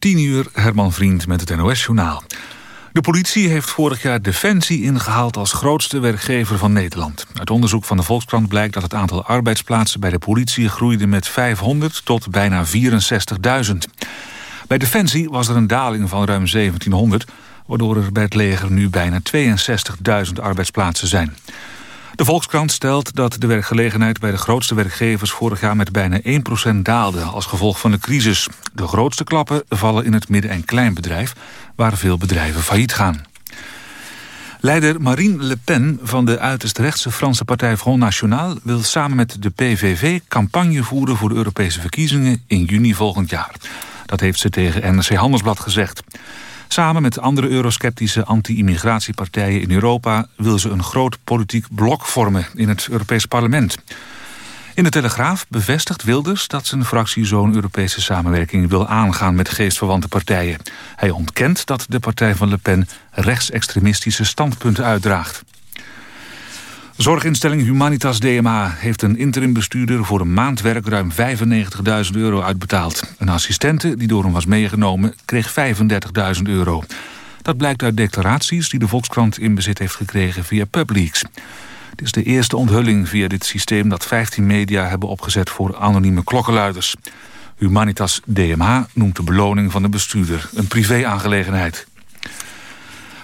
10 uur, Herman Vriend met het NOS-journaal. De politie heeft vorig jaar Defensie ingehaald als grootste werkgever van Nederland. Uit onderzoek van de Volkskrant blijkt dat het aantal arbeidsplaatsen bij de politie groeide met 500 tot bijna 64.000. Bij Defensie was er een daling van ruim 1700, waardoor er bij het leger nu bijna 62.000 arbeidsplaatsen zijn. De Volkskrant stelt dat de werkgelegenheid bij de grootste werkgevers vorig jaar met bijna 1% daalde als gevolg van de crisis. De grootste klappen vallen in het midden- en kleinbedrijf, waar veel bedrijven failliet gaan. Leider Marine Le Pen van de uiterst rechtse Franse partij Front National... wil samen met de PVV campagne voeren voor de Europese verkiezingen in juni volgend jaar. Dat heeft ze tegen NRC Handelsblad gezegd. Samen met andere eurosceptische anti-immigratiepartijen in Europa... wil ze een groot politiek blok vormen in het Europees parlement. In de Telegraaf bevestigt Wilders dat zijn fractie zo'n Europese samenwerking wil aangaan met geestverwante partijen. Hij ontkent dat de partij van Le Pen rechtsextremistische standpunten uitdraagt. Zorginstelling Humanitas DMA heeft een interimbestuurder voor een maand werk ruim 95.000 euro uitbetaald. Een assistente die door hem was meegenomen kreeg 35.000 euro. Dat blijkt uit declaraties die de Volkskrant in bezit heeft gekregen via Publix. Het is de eerste onthulling via dit systeem dat 15 media hebben opgezet voor anonieme klokkenluiders. Humanitas DMA noemt de beloning van de bestuurder een privé-aangelegenheid.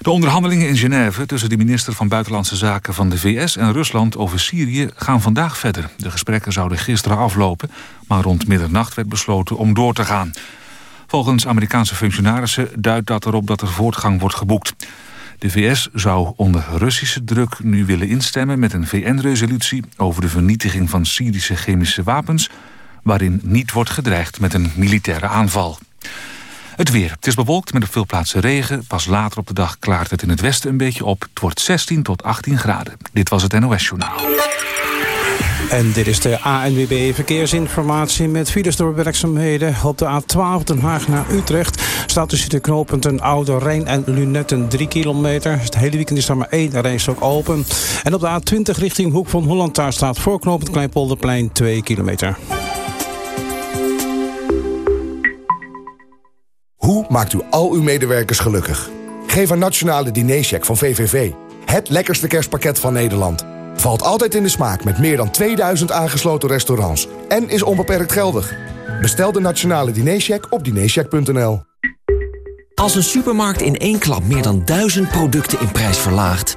De onderhandelingen in Genève tussen de minister van Buitenlandse Zaken van de VS en Rusland over Syrië gaan vandaag verder. De gesprekken zouden gisteren aflopen, maar rond middernacht werd besloten om door te gaan. Volgens Amerikaanse functionarissen duidt dat erop dat er voortgang wordt geboekt. De VS zou onder Russische druk nu willen instemmen met een VN-resolutie over de vernietiging van Syrische chemische wapens, waarin niet wordt gedreigd met een militaire aanval. Het weer. Het is bewolkt met op veel plaatsen regen. Pas later op de dag klaart het in het westen een beetje op. Het wordt 16 tot 18 graden. Dit was het NOS Journaal. En dit is de ANWB Verkeersinformatie met files door werkzaamheden. Op de A12 Den Haag naar Utrecht staat tussen de knooppunten Oude Rijn en Lunetten 3 kilometer. Het hele weekend is daar maar één rijstok open. En op de A20 richting Hoek van Holland daar staat voor knooppunt Kleinpolderplein 2 kilometer. Hoe maakt u al uw medewerkers gelukkig? Geef een nationale dinercheck van VVV. Het lekkerste kerstpakket van Nederland. Valt altijd in de smaak met meer dan 2000 aangesloten restaurants. En is onbeperkt geldig. Bestel de nationale dinercheck op dinercheck.nl. Als een supermarkt in één klap meer dan duizend producten in prijs verlaagt...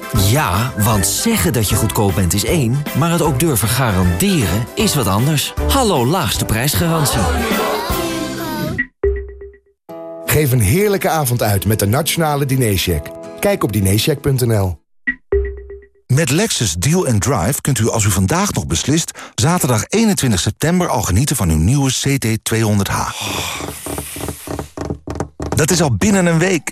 Ja, want zeggen dat je goedkoop bent is één, maar het ook durven garanderen is wat anders. Hallo laagste prijsgarantie. Geef een heerlijke avond uit met de nationale dinercheck. Kijk op dinercheck.nl. Met Lexus Deal and Drive kunt u als u vandaag nog beslist... zaterdag 21 september al genieten van uw nieuwe CT200H. Dat is al binnen een week.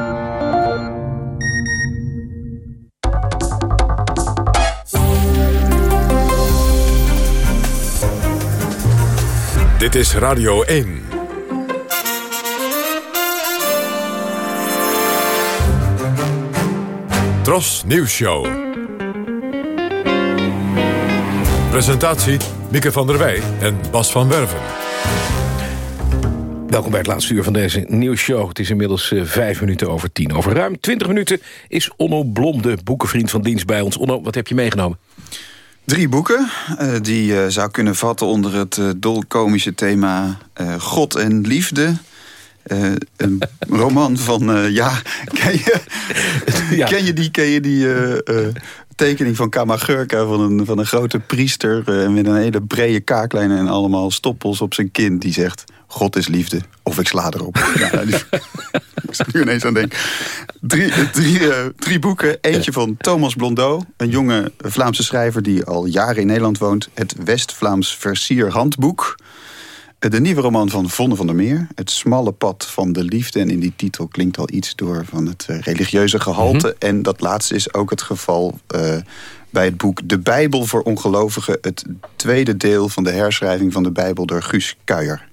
Dit is Radio 1. Tros Nieuws Show. Presentatie Mieke van der Wij en Bas van Werven. Welkom bij het laatste uur van deze nieuwsshow. Het is inmiddels uh, vijf minuten over tien. Over ruim twintig minuten is Onno Blom, de boekenvriend van dienst bij ons. Onno, wat heb je meegenomen? Drie boeken uh, die je uh, zou kunnen vatten onder het uh, dolkomische thema God en Liefde. een roman van, ja, ken je, ja. ken je die, ken je die tekening van Kamagurka van een, van een grote priester... met een hele brede kaaklijnen en allemaal stoppels op zijn kin... die zegt, God is liefde, of ik sla erop. ja, die, ik zit nu ineens aan denken. Drie, drie, uh, drie boeken. Eentje van Thomas Blondeau. Een jonge Vlaamse schrijver die al jaren in Nederland woont. Het West-Vlaams Versier Handboek. De nieuwe roman van Vonne van der Meer. Het smalle pad van de liefde. En in die titel klinkt al iets door van het religieuze gehalte. Mm -hmm. En dat laatste is ook het geval... Uh, bij het boek De Bijbel voor Ongelovigen. Het tweede deel van de herschrijving van de Bijbel door Guus Kuijer.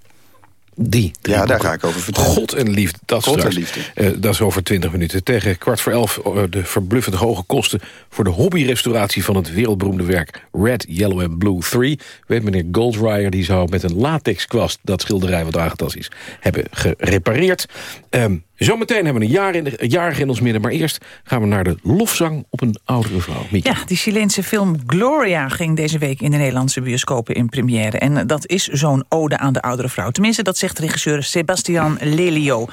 Die ja, daar ga ik over vertellen. God en liefde, dat God straks. en liefde. Uh, dat is over 20 minuten. Tegen kwart voor elf uh, de verbluffend hoge kosten... voor de hobbyrestauratie van het wereldberoemde werk... Red, Yellow and Blue 3. Weet meneer Goldryer, die zou met een latexkwast... dat schilderij wat aangetast is, hebben gerepareerd. Um, Zometeen hebben we een jaar in, de, in ons midden. Maar eerst gaan we naar de lofzang op een oudere vrouw. Ja, die Chileense film Gloria ging deze week in de Nederlandse bioscopen in première. En dat is zo'n ode aan de oudere vrouw. Tenminste, dat zegt regisseur Sebastian Lelio.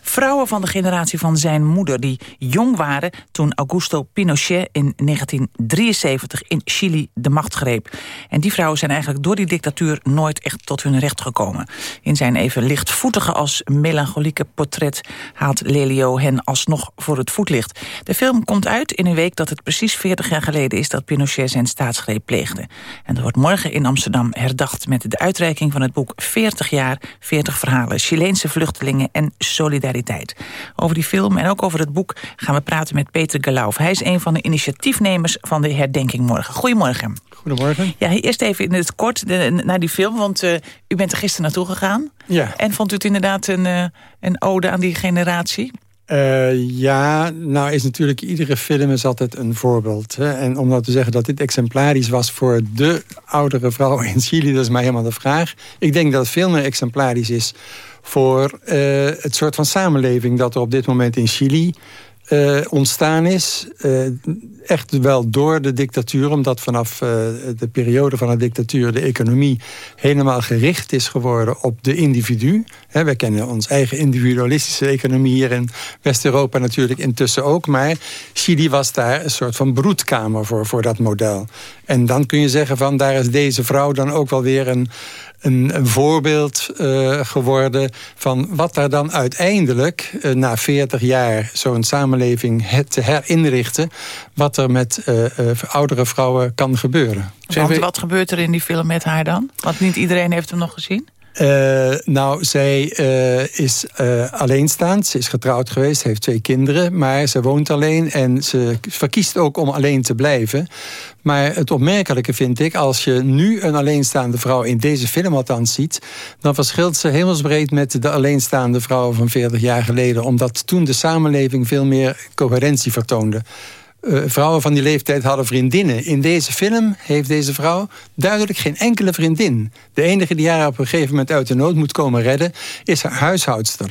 Vrouwen van de generatie van zijn moeder die jong waren... toen Augusto Pinochet in 1973 in Chili de macht greep. En die vrouwen zijn eigenlijk door die dictatuur nooit echt tot hun recht gekomen. In zijn even lichtvoetige als melancholieke portret haalt Lelio hen alsnog voor het voetlicht. De film komt uit in een week dat het precies 40 jaar geleden is... dat Pinochet zijn staatsgreep pleegde. En er wordt morgen in Amsterdam herdacht met de uitreiking van het boek 40 jaar, 40 verhalen... Chileense vluchtelingen en solidariteit. Over die film en ook over het boek gaan we praten met Peter Galauf. Hij is een van de initiatiefnemers van de herdenking morgen. Goedemorgen. Goedemorgen. Ja, eerst even in het kort de, naar die film, want uh, u bent er gisteren naartoe gegaan. Ja. En vond u het inderdaad een, uh, een ode aan die generatie? Uh, ja, nou is natuurlijk iedere film is altijd een voorbeeld. Hè? En om nou te zeggen dat dit exemplarisch was voor de oudere vrouw in Chili... dat is mij helemaal de vraag. Ik denk dat het veel meer exemplarisch is voor uh, het soort van samenleving... dat er op dit moment in Chili uh, ontstaan is. Uh, echt wel door de dictatuur, omdat vanaf uh, de periode van de dictatuur... de economie helemaal gericht is geworden op de individu. He, wij kennen ons eigen individualistische economie hier in West-Europa natuurlijk intussen ook. Maar Chili was daar een soort van broedkamer voor, voor dat model. En dan kun je zeggen van daar is deze vrouw dan ook wel weer een... Een, een, voorbeeld uh, geworden van wat daar dan uiteindelijk... Uh, na 40 jaar zo'n samenleving het te herinrichten... wat er met uh, oudere vrouwen kan gebeuren. Want wat gebeurt er in die film met haar dan? Want niet iedereen heeft hem nog gezien. Uh, nou, zij uh, is uh, alleenstaand. Ze is getrouwd geweest, heeft twee kinderen. Maar ze woont alleen en ze verkiest ook om alleen te blijven. Maar het opmerkelijke vind ik... als je nu een alleenstaande vrouw in deze film althans ziet... dan verschilt ze hemelsbreed met de alleenstaande vrouw van 40 jaar geleden. Omdat toen de samenleving veel meer coherentie vertoonde. Uh, vrouwen van die leeftijd hadden vriendinnen. In deze film heeft deze vrouw duidelijk geen enkele vriendin. De enige die haar op een gegeven moment uit de nood moet komen redden... is haar huishoudster.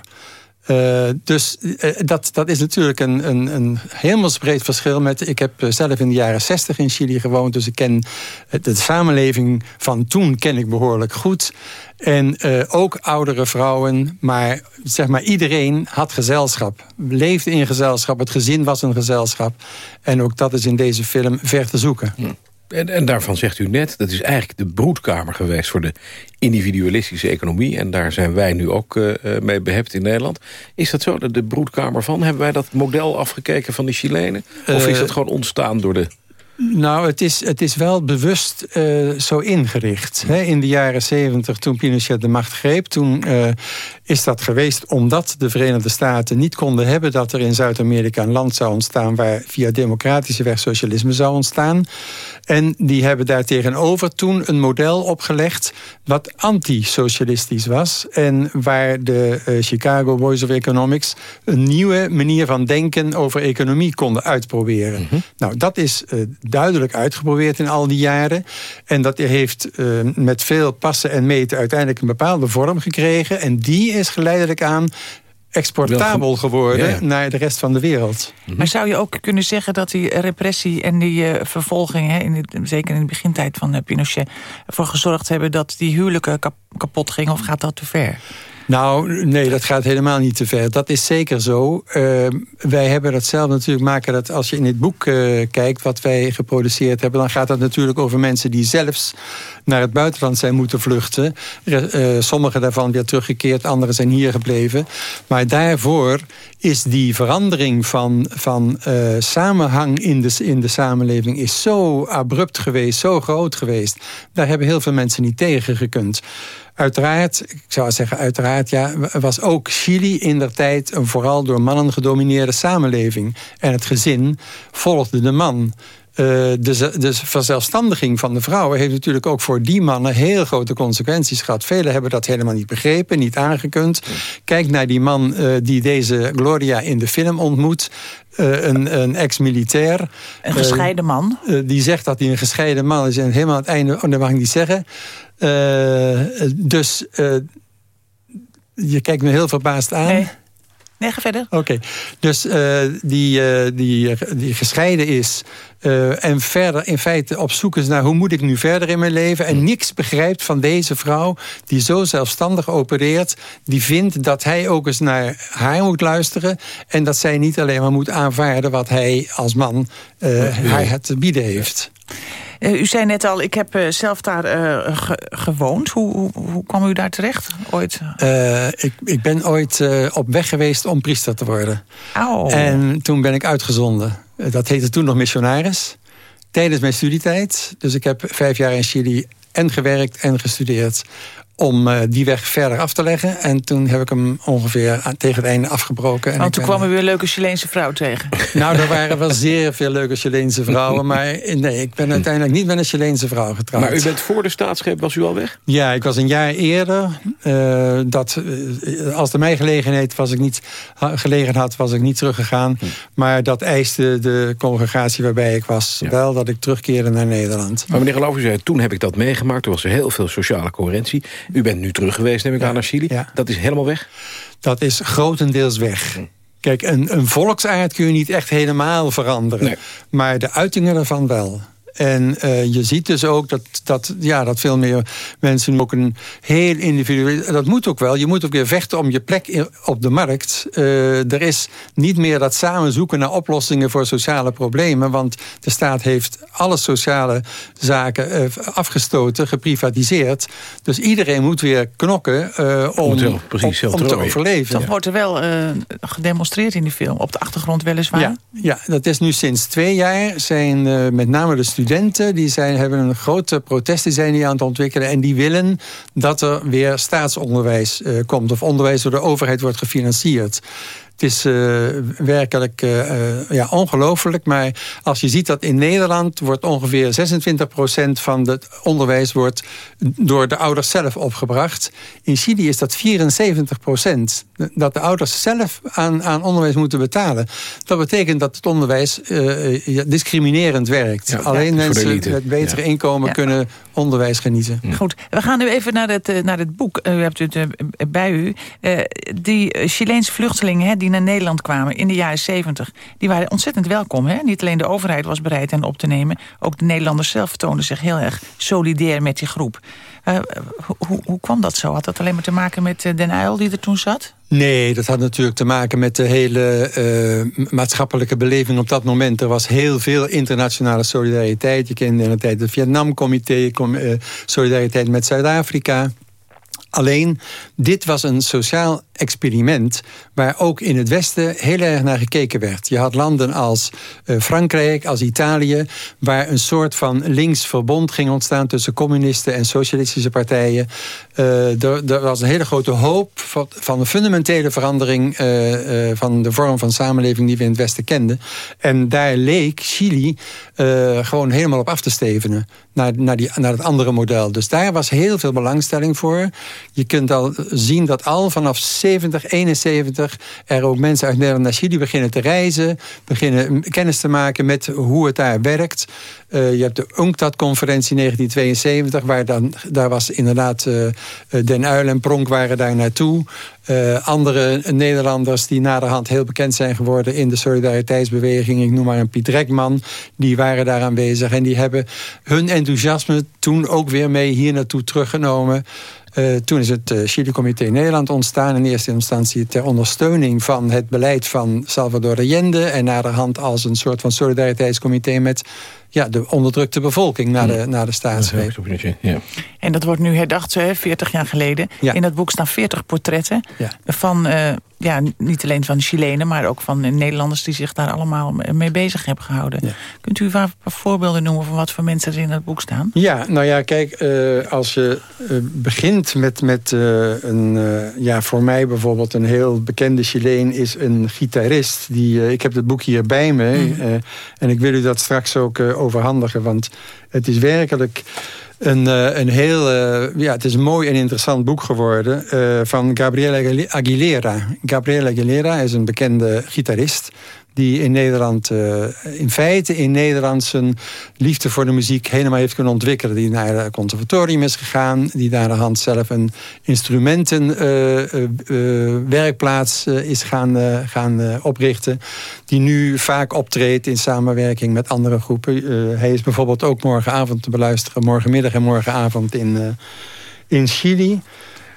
Uh, dus uh, dat, dat is natuurlijk een, een, een hemelsbreed verschil met... Ik heb zelf in de jaren 60 in Chili gewoond... dus ik ken de samenleving van toen ken ik behoorlijk goed... En uh, ook oudere vrouwen, maar zeg maar iedereen had gezelschap. Leefde in gezelschap, het gezin was een gezelschap. En ook dat is in deze film ver te zoeken. Hm. En, en daarvan zegt u net, dat is eigenlijk de broedkamer geweest... voor de individualistische economie. En daar zijn wij nu ook uh, mee behept in Nederland. Is dat zo, de, de broedkamer van? Hebben wij dat model afgekeken van de Chilenen? Of is dat gewoon ontstaan door de nou, het is, het is wel bewust uh, zo ingericht. In de jaren zeventig, toen Pinochet de macht greep... toen uh, is dat geweest omdat de Verenigde Staten niet konden hebben... dat er in Zuid-Amerika een land zou ontstaan... waar via democratische weg socialisme zou ontstaan. En die hebben daartegenover toen een model opgelegd... wat anti-socialistisch was. En waar de uh, Chicago Boys of Economics... een nieuwe manier van denken over economie konden uitproberen. Mm -hmm. Nou, dat is duidelijk uitgeprobeerd in al die jaren. En dat heeft uh, met veel passen en meten uiteindelijk een bepaalde vorm gekregen. En die is geleidelijk aan exportabel geworden naar de rest van de wereld. Mhm. Maar zou je ook kunnen zeggen dat die repressie en die uh, vervolging... Hè, in zeker in de begintijd van uh, Pinochet... ervoor gezorgd hebben dat die huwelijken kapot gingen? Of gaat dat te ver? Nou, nee, dat gaat helemaal niet te ver. Dat is zeker zo. Uh, wij hebben dat zelf natuurlijk maken dat als je in het boek uh, kijkt... wat wij geproduceerd hebben, dan gaat dat natuurlijk over mensen... die zelfs naar het buitenland zijn moeten vluchten. Uh, sommige daarvan weer teruggekeerd, anderen zijn hier gebleven. Maar daarvoor is die verandering van, van samenhang in de, in de samenleving... is zo abrupt geweest, zo groot geweest. Daar hebben heel veel mensen niet tegen gekund. Uiteraard, ik zou zeggen uiteraard, ja, was ook Chili in der tijd een vooral door mannen gedomineerde samenleving. En het gezin volgde de man. Uh, de, de verzelfstandiging van de vrouwen heeft natuurlijk ook voor die mannen heel grote consequenties gehad. Velen hebben dat helemaal niet begrepen, niet aangekund. Kijk naar die man uh, die deze Gloria in de film ontmoet. Uh, een, een ex-militair. Een gescheiden man. die zegt dat hij een gescheiden man is. En helemaal aan het einde, oh, dat mag ik niet zeggen. Uh, dus uh, je kijkt me heel verbaasd aan. Nee, nee ga verder. Oké, okay. dus uh, die, die, die gescheiden is... en verder in feite op zoek is naar hoe moet ik nu verder in mijn leven... en niks begrijpt van deze vrouw die zo zelfstandig opereert... die vindt dat hij ook eens naar haar moet luisteren... en dat zij niet alleen maar moet aanvaarden wat hij als man haar te bieden heeft. Uh, u zei net al, ik heb uh, zelf daar ge gewoond. Hoe, hoe, hoe, kwam u daar terecht ooit? ik, ik ben ooit op weg geweest om priester te worden. Oh. En toen ben ik uitgezonden. dat heette toen nog missionaris. Tijdens mijn studietijd. Dus ik heb vijf jaar in Chili en gewerkt en gestudeerd om uh, die weg verder af te leggen. En toen heb ik hem ongeveer tegen het einde afgebroken. Want toen kwam er weer een leuke Chileense vrouw tegen. Nou, er waren wel zeer veel leuke Chileense vrouwen. Maar nee, ik ben uiteindelijk niet met een Chileense vrouw getrouwd. Maar u bent voor de staatsgreep, was u al weg? Ja, ik was een jaar eerder. Uh, dat, uh, als er mij gelegenheid was ik niet, gelegen had, was ik niet teruggegaan. Hm. Maar dat eiste de congregatie waarbij ik was ja. wel dat ik terugkeerde naar Nederland. Maar meneer Geloof, u zei, toen heb ik dat meegemaakt. Er was er heel veel sociale coherentie. U bent nu terug geweest, neem ik ja. aan, naar Chili. Ja. Dat is helemaal weg? Dat is grotendeels weg. Kijk, een, een volksaard kun je niet echt helemaal veranderen. Nee. Maar de uitingen ervan wel. En uh, je ziet dus ook dat, dat, ja, dat veel meer mensen nu ook een heel individueel... Dat moet ook wel. Je moet ook weer vechten om je plek in, op de markt. Uh, er is niet meer dat samen zoeken naar oplossingen voor sociale problemen. Want de staat heeft alle sociale zaken uh, afgestoten, geprivatiseerd. Dus iedereen moet weer knokken om, wel, precies, om, om te overleven. Dat wordt er wel gedemonstreerd in die film. Op de achtergrond weliswaar. Ja, ja dat is nu sinds twee jaar. Zijn met name de studenten studenten die zijn, hebben een grote protest zijn die aan het ontwikkelen. En die willen dat er weer staatsonderwijs uh, komt. Of onderwijs door de overheid wordt gefinancierd. Het is uh, werkelijk uh, ja, ongelooflijk. Maar als je ziet dat in Nederland wordt ongeveer 26% van het onderwijs wordt door de ouders zelf opgebracht. In Chili is dat 74%. Dat de ouders zelf aan, aan onderwijs moeten betalen. Dat betekent dat het onderwijs uh, discriminerend werkt. Ja, Alleen ja, mensen met betere inkomen kunnen onderwijs genieten. Goed, we gaan nu even naar het, naar het boek. U hebt het bij u. die Chileense vluchtelingen hè, die naar Nederland kwamen in de jaren 70... die waren ontzettend welkom. Hè? Niet alleen de overheid was bereid hen op te nemen... ook de Nederlanders zelf toonden zich heel erg solidair met die groep. Uh, hoe, hoe kwam dat zo? Had dat alleen maar te maken met uh, Den Uyl die er toen zat? Nee, dat had natuurlijk te maken met de hele uh, maatschappelijke beleving op dat moment. Er was heel veel internationale solidariteit. Je kende in de tijd het Vietnamcomité, solidariteit met Zuid-Afrika. Alleen, dit was een sociaal experiment... waar ook in het Westen heel erg naar gekeken werd. Je had landen als uh, Frankrijk, als Italië... waar een soort van links verbond ging ontstaan... tussen communisten en socialistische partijen. Uh, er, was een hele grote hoop van, een fundamentele verandering... Uh, van de vorm van samenleving die we in het Westen kenden. En daar leek Chili gewoon helemaal op af te stevenen... Naar, naar, die, naar het andere model. Dus daar was heel veel belangstelling voor. Je kunt al zien dat al vanaf 70, 71 er ook mensen uit Nederland naar Chili beginnen te reizen. Beginnen kennis te maken met hoe het daar werkt. Uh, je hebt de UNCTAD-conferentie 1972. Waar dan, daar was inderdaad uh, Den Uyl en Pronk waren daar naartoe. Andere Nederlanders die naderhand heel bekend zijn geworden... in de solidariteitsbeweging, ik noem maar een Piet Rekman... die waren daar aanwezig en die hebben hun enthousiasme toen ook weer mee hier naartoe teruggenomen... Uh, toen is het uh, Chili-comité Nederland ontstaan. In eerste instantie ter ondersteuning van het beleid van Salvador Allende. En naderhand als een soort van solidariteitscomité met ja, de onderdrukte bevolking naar de, naar de staatsgreep. Ja. En dat wordt nu herdacht, 40 jaar geleden. In dat boek staan 40 portretten van uh, ja, niet alleen van Chilenen... maar ook van Nederlanders die zich daar allemaal mee bezig hebben gehouden. Kunt u een paar voorbeelden noemen van wat voor mensen er in dat boek staan? Ja, nou ja, kijk, uh, als je uh, begint met, met uh, een... ja, voor mij bijvoorbeeld een heel bekende Chileen is een gitarist. Die, ik heb het boek hier bij me. Mm. en ik wil u dat straks ook overhandigen, want het is werkelijk een, uh, een heel, uh, ja, het is een mooi en interessant boek geworden uh, van Gabriela Aguilera. Gabriela Aguilera is een bekende gitarist die in Nederland, uh, in feite in Nederland zijn liefde voor de muziek helemaal heeft kunnen ontwikkelen. Die naar het conservatorium is gegaan, die daar de hand zelf een instrumentenwerkplaats uh, uh, is gaan, gaan oprichten. Die nu vaak optreedt in samenwerking met andere groepen. hij is bijvoorbeeld ook morgenavond te beluisteren, morgenmiddag en morgenavond in, in Chili.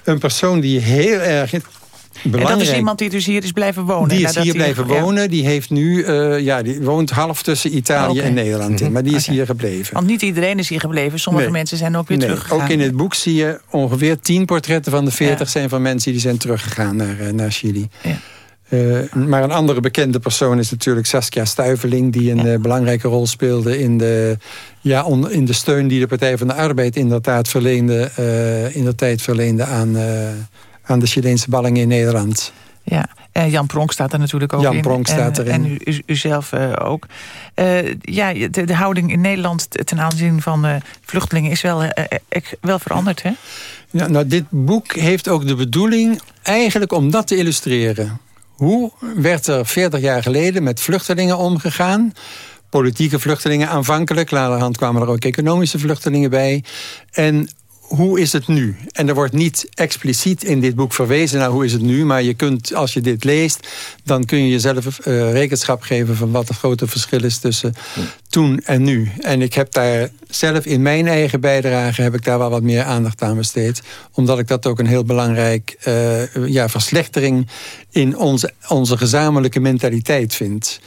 Een persoon die heel erg en dat is iemand die dus hier is blijven wonen? Die is hier blijven wonen. Die, heeft nu, uh, ja, die woont half tussen Italië okay. en Nederland in. Maar die is okay. hier gebleven. Want niet iedereen is hier gebleven. Sommige nee. mensen zijn ook weer nee. teruggegaan. Ook in het boek zie je ongeveer tien portretten van de veertig... Ja. zijn van mensen die zijn teruggegaan naar, uh, naar Chili. Ja. Uh, maar een andere bekende persoon is natuurlijk Saskia Stuiveling... die een ja. uh, belangrijke rol speelde in de, ja, on, in de steun die de Partij van de Arbeid... inderdaad verleende, uh, in de tijd verleende aan, aan de Chileense ballingen in Nederland. Ja, en Jan Pronk staat er natuurlijk ook Jan in. Pronk staat en, erin. En u, u, u zelf uh, ook. Uh, ja, de, de, houding in Nederland ten aanzien van uh, vluchtelingen is wel, wel veranderd, hè? Ja, nou, dit boek heeft ook de bedoeling eigenlijk om dat te illustreren. Hoe werd er 40 jaar geleden met vluchtelingen omgegaan? Politieke vluchtelingen aanvankelijk. Laterhand kwamen er ook economische vluchtelingen bij. En hoe is het nu? En er wordt niet expliciet in dit boek verwezen naar hoe is het nu. Maar je kunt, als je dit leest, dan kun je jezelf uh, rekenschap geven van wat het grote verschil is tussen toen en nu. En ik heb daar zelf in mijn eigen bijdrage heb ik daar wel wat meer aandacht aan besteed. Omdat ik dat ook een heel belangrijk uh, ja, verslechtering in onze, onze gezamenlijke mentaliteit vind.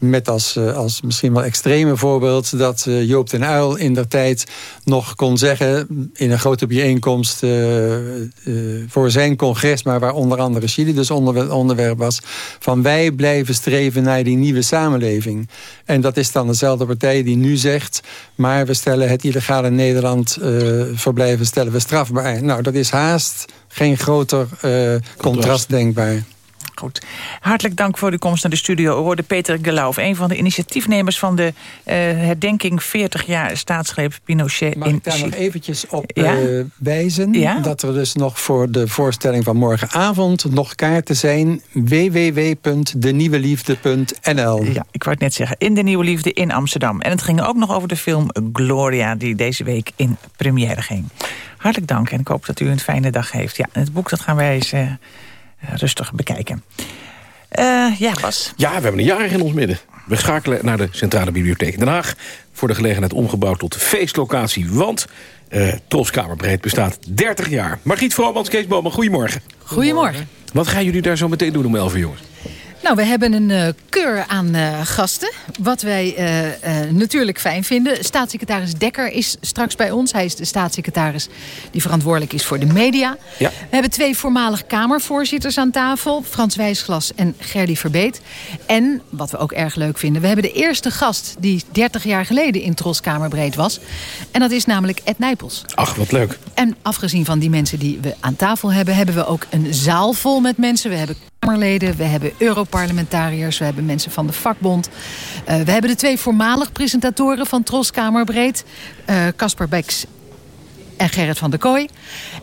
Met als, als misschien wel extreme voorbeeld dat Joop den Uil in der tijd nog kon zeggen... in een grote bijeenkomst uh, uh, voor zijn congres... maar waar onder andere Chili dus onder, onderwerp was... van wij blijven streven naar die nieuwe samenleving. En dat is dan dezelfde partij die nu zegt... maar we stellen het illegale Nederland uh, verblijven stellen we strafbaar. Nou, dat is haast geen groter contrast denkbaar. Goed. Hartelijk dank voor uw komst naar de studio. We hoorden Peter Gelauf, een van de initiatiefnemers van de uh, herdenking 40 jaar staatsgreep Pinochet Mag in ik daar nog eventjes op ja? uh, wijzen? Ja? Dat er dus nog voor de voorstelling van morgenavond nog kaarten zijn. www.denieuweliefde.nl Ja, ik wou het net zeggen. In De Nieuwe Liefde in Amsterdam. En het ging ook nog over de film Gloria, die deze week in première ging. Hartelijk dank en ik hoop dat u een fijne dag heeft. Ja, het boek dat gaan wij eens... Uh, rustig bekijken. Uh, ja, Bas. Ja, we hebben een jarig in ons midden. We schakelen naar de Centrale Bibliotheek Den Haag... voor de gelegenheid omgebouwd tot feestlocatie. Want uh, Troskamerbreed bestaat 30 jaar. Margriet Vromans, Kees goedemorgen. Goedemorgen. Wat gaan jullie daar zo meteen doen om 11 uur, jongens? Nou, we hebben een uh, keur aan uh, gasten. Wat wij uh, natuurlijk fijn vinden. Staatssecretaris Dekker is straks bij ons. Hij is de staatssecretaris die verantwoordelijk is voor de media. Ja. We hebben twee voormalig Kamervoorzitters aan tafel. Frans Wijsglas en Gerdy Verbeet. En, wat we ook erg leuk vinden... we hebben de eerste gast die 30 jaar geleden in Troskamerbreed was. En dat is namelijk Ed Nijpels. Ach, wat leuk. En afgezien van die mensen die we aan tafel hebben... hebben we ook een zaal vol met mensen. We hebben Kamerleden, we hebben Europarlementariërs, we hebben mensen van de vakbond. Uh, we hebben de twee voormalig presentatoren van Troskamerbreed. Casper uh, Beks en Gerrit van der Kooi.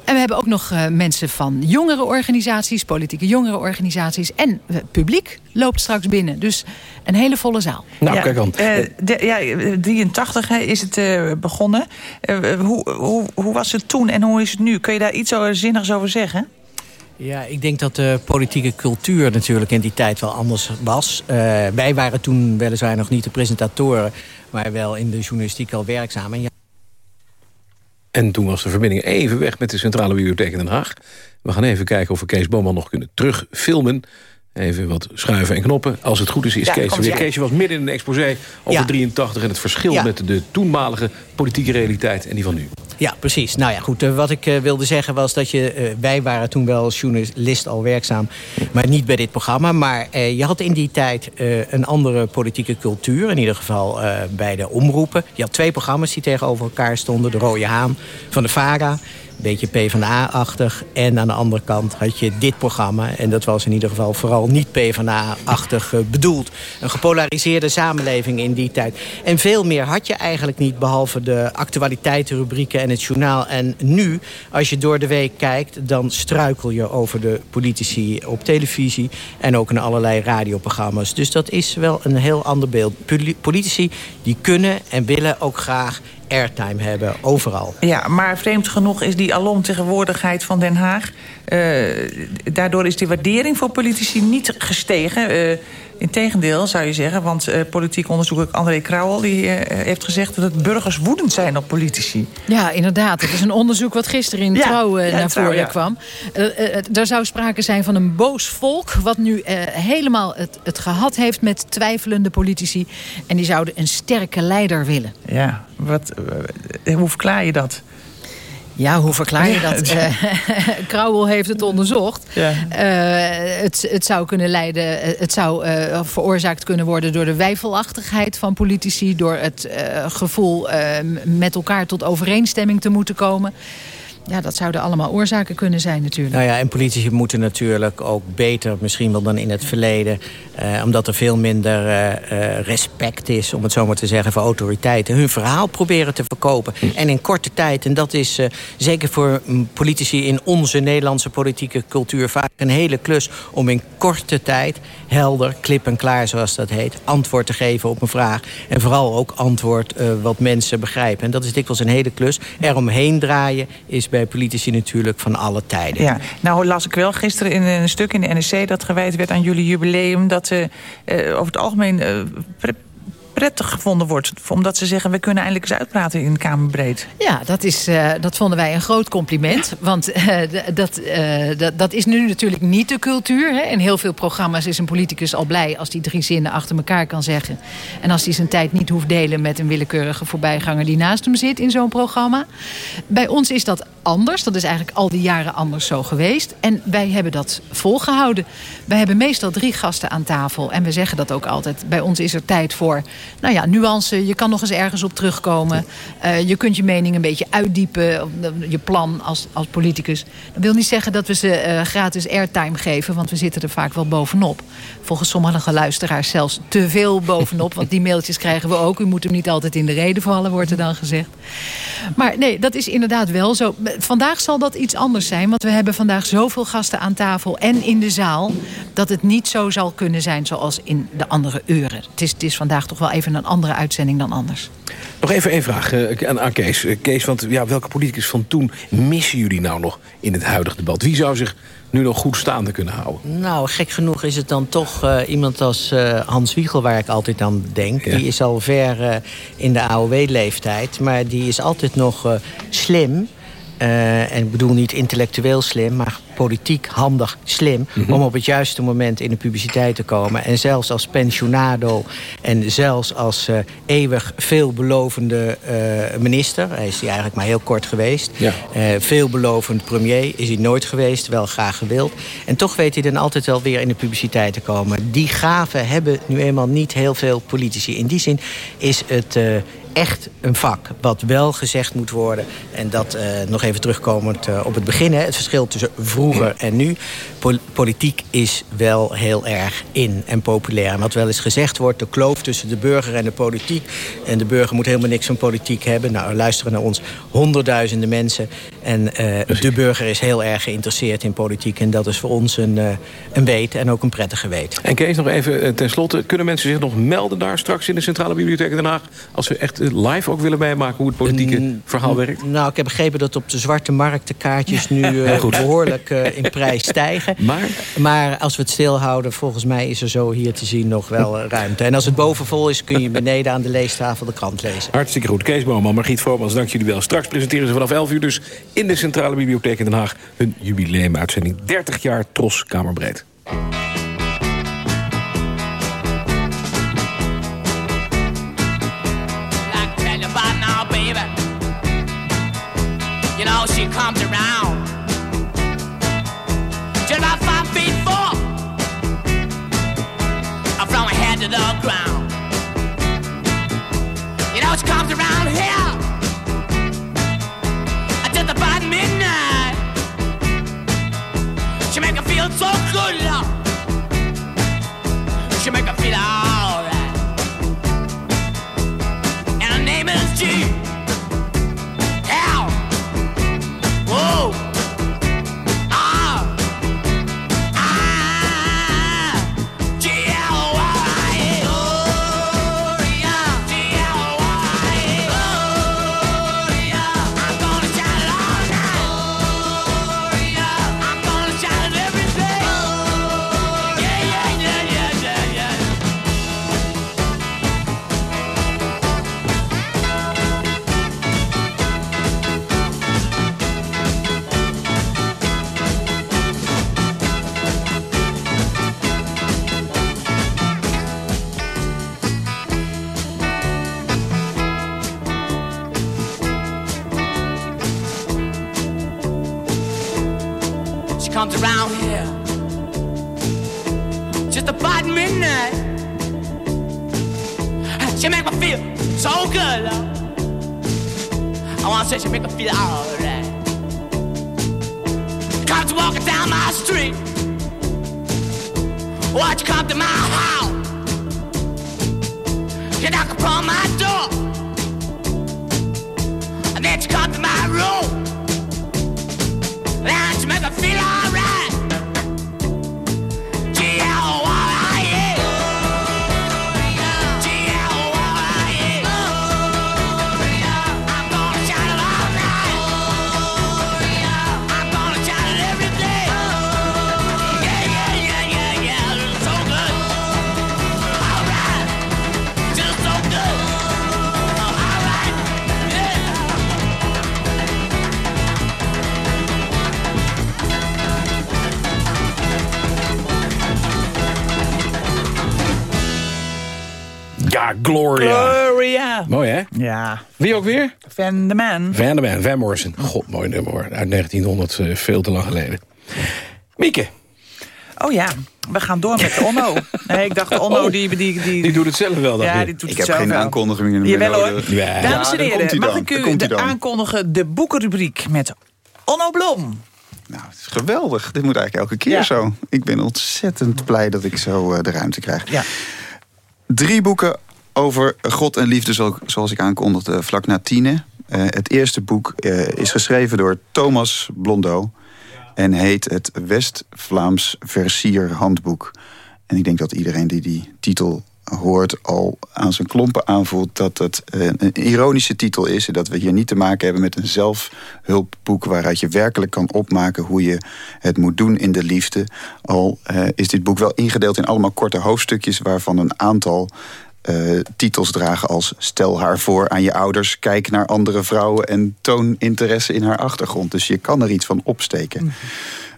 En we hebben ook nog uh, mensen van jongere organisaties, politieke jongere organisaties. En uh, publiek loopt straks binnen. Dus een hele volle zaal. Nou, ja, kijk aan. Uh, ja, 83 hè, is het begonnen. hoe, hoe, hoe was het toen en hoe is het nu? Kun je daar iets zo zinnigs over zeggen? Ja, ik denk dat de politieke cultuur natuurlijk in die tijd wel anders was. Uh, wij waren toen weliswaar nog niet de presentatoren... maar wel in de journalistiek al werkzaam. En, ja... en toen was de verbinding even weg met de Centrale Bibliotheek in Den Haag. We gaan even kijken of we Kees Boman nog kunnen terugfilmen... Even wat schuiven en knoppen. Als het goed is, is ja, Kees weer. Kees was midden in een exposé over ja. 83... en het verschil ja. met de toenmalige politieke realiteit en die van nu. Ja, precies. Nou ja, goed. Uh, wat ik uh, wilde zeggen was dat je... Uh, wij waren toen wel als journalist al werkzaam... maar niet bij dit programma. Maar je had in die tijd een andere politieke cultuur. In ieder geval bij de omroepen. Je had twee programma's die tegenover elkaar stonden. De Rode Haan van de VARA beetje PvdA-achtig. En aan de andere kant had je dit programma. En dat was in ieder geval vooral niet PvdA-achtig uh, bedoeld. Een gepolariseerde samenleving in die tijd. En veel meer had je eigenlijk niet... behalve de actualiteitenrubrieken en het journaal. En nu, als je door de week kijkt... dan struikel je over de politici op televisie... en ook in allerlei radioprogramma's. Dus dat is wel een heel ander beeld. Politici die kunnen en willen ook graag airtime hebben, overal. Ja, maar vreemd genoeg is die alomtegenwoordigheid van Den Haag... Uh, daardoor is die waardering voor politici niet gestegen... Uh, Integendeel, zou je zeggen, want uh, politiek onderzoeker André Krauwel... die uh, heeft gezegd dat burgers woedend zijn op politici. Ja, inderdaad. Het is een onderzoek wat gisteren in ja, Trouw uh, ja, naar voren ja. kwam. er zou sprake zijn van een boos volk... wat nu helemaal het, het gehad heeft met twijfelende politici. En die zouden een sterke leider willen. Ja, wat, hoe verklaar je dat? Ja, hoe verklaar je dat? Ja. Krauwel heeft het onderzocht. Ja. Uh, het, het zou kunnen leiden, het zou uh, veroorzaakt kunnen worden door de wijfelachtigheid van politici, door het uh, gevoel met elkaar tot overeenstemming te moeten komen ja, dat zouden allemaal oorzaken kunnen zijn natuurlijk. Nou ja, en politici moeten natuurlijk ook beter, misschien wel dan in het verleden... Eh, omdat er veel minder uh, respect is, om het zo maar te zeggen, voor autoriteiten... hun verhaal proberen te verkopen. En in korte tijd, en dat is uh, zeker voor politici in onze Nederlandse politieke cultuur... vaak een hele klus om in korte tijd, helder, klip en klaar zoals dat heet... antwoord te geven op een vraag. En vooral ook antwoord wat mensen begrijpen. En dat is dikwijls een hele klus. Eromheen draaien is bij politici natuurlijk van alle tijden. Ja, nou las ik wel gisteren in een stuk in de NRC... dat gewijd werd aan jullie jubileum... dat uh, over het algemeen uh, prettig gevonden wordt. Omdat ze zeggen, we kunnen eindelijk eens uitpraten in Kamerbreed. Ja, dat, is, uh, dat vonden wij een groot compliment. Want uh, dat, uh, dat, dat is nu natuurlijk niet de cultuur. Hè. In heel veel programma's is een politicus al blij... als hij drie zinnen achter elkaar kan zeggen. En als hij zijn tijd niet hoeft delen met een willekeurige voorbijganger... die naast hem zit in zo'n programma. Bij ons is dat anders. Dat is eigenlijk al die jaren anders zo geweest. En wij hebben dat volgehouden. Wij hebben meestal drie gasten aan tafel. En we zeggen dat ook altijd. Bij ons is er tijd voor nou ja, nuance. Je kan nog eens ergens op terugkomen. Uh, je kunt je mening een beetje uitdiepen. Je plan als, als politicus. Dat wil niet zeggen dat we ze uh, gratis airtime geven. Want we zitten er vaak wel bovenop. Volgens sommige luisteraars zelfs te veel bovenop. want die mailtjes krijgen we ook. U moet hem niet altijd in de reden vallen, wordt er dan gezegd. Maar nee, dat is inderdaad wel zo. Vandaag zal dat iets anders zijn. Want we hebben vandaag zoveel gasten aan tafel en in de zaal... dat het niet zo zal kunnen zijn zoals in de andere uren. Het is, het is vandaag toch wel even een andere uitzending dan anders. Nog even één vraag uh, aan, aan, Kees. Uh, Kees, want ja, welke politicus van toen missen jullie nou nog in het huidige debat? Wie zou zich nu nog goed staande kunnen houden? Nou, gek genoeg is het dan toch uh, iemand als Hans Wiegel... waar ik altijd aan denk. Ja. Die is al ver in de AOW-leeftijd. Maar die is altijd nog slim... Uh, en ik bedoel niet intellectueel slim, maar politiek handig slim... Mm -hmm. om op het juiste moment in de publiciteit te komen. En zelfs als pensionado en zelfs als uh, eeuwig veelbelovende uh, minister... hij is hij eigenlijk maar heel kort geweest... Ja. veelbelovend premier is hij nooit geweest, wel graag gewild. En toch weet hij dan altijd wel weer in de publiciteit te komen. Die gaven hebben nu eenmaal niet heel veel politici. In die zin is het echt een vak wat wel gezegd moet worden. En dat uh, nog even terugkomend uh, op het begin. Hè, het verschil tussen vroeg vroeger en nu. politiek is wel heel erg in en populair. En wat wel eens gezegd wordt, de kloof tussen de burger en de politiek. En de burger moet helemaal niks van politiek hebben. Nou, luisteren naar ons honderdduizenden mensen. En uh, de burger is heel erg geïnteresseerd in politiek. En dat is voor ons een, een weet en ook een prettige weet. En Kees, nog even uh, ten slotte. Kunnen mensen zich nog melden daar straks in de Centrale Bibliotheek in Den Haag... als ze echt live ook willen meemaken hoe het politieke verhaal werkt? Nou, ik heb begrepen dat op de zwarte markt de kaartjes nu behoorlijk in prijs stijgen. Maar? maar als we het stilhouden, volgens mij is er zo hier te zien nog wel ruimte. En als het bovenvol is, kun je beneden aan de leestafel de krant lezen. Hartstikke goed. Kees Boman, Margriet Vormans, dank jullie wel. Straks presenteren ze vanaf 11 uur dus in de Centrale Bibliotheek in Den Haag... hun jubileumuitzending 30 jaar Tros Kamerbreed. Love. I wanna say she make me feel alright. Comes walking down my street. Watch you come to my house. You knock upon my door. And then she come to my room. Then she make me feel alright. Gloria. Gloria. Mooi, hè? Ja. Wie ook weer? Van de Man. Van der Man, Van Morrison. God, mooi nummer hoor. Uit 1900, eh, veel te lang geleden. Mieke. Oh ja, we gaan door met de Onno. Nee, ik dacht de Onno Oh. die, die, die... Die doet het zelf wel, Ja, ik. die doet Ik het heb geen aankondigingen meer Jawel hoor. Ja. Dames en heren, mag ik u de aankondigen de boekenrubriek met Onno Blom. Nou, het is geweldig. Dit moet eigenlijk elke keer Ja. zo. Ik ben ontzettend blij dat ik zo eh, de ruimte krijg. Ja. Drie boeken over God en liefde, zo- zoals ik aankondigde vlak na tienen. Eh, het eerste boek eh, is geschreven door Thomas Blondeau... en heet het West-Vlaams Versier Handboek. En ik denk dat iedereen die die titel hoort al aan zijn klompen aanvoelt... dat het eh, een ironische titel is... en dat we hier niet te maken hebben met een zelfhulpboek... waaruit je werkelijk kan opmaken hoe je het moet doen in de liefde. Al is dit boek wel ingedeeld in allemaal korte hoofdstukjes... waarvan een aantal eh, titels dragen als... stel haar voor aan je ouders, kijk naar andere vrouwen... en toon interesse in haar achtergrond. Dus je kan er iets van opsteken.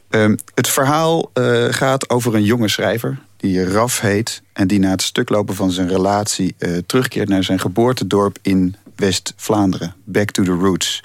Ehm, het verhaal eh, gaat over een jonge schrijver die Raf heet... en die na het stuklopen van zijn relatie eh, terugkeert naar zijn geboortedorp in West-Vlaanderen. Back to the roots.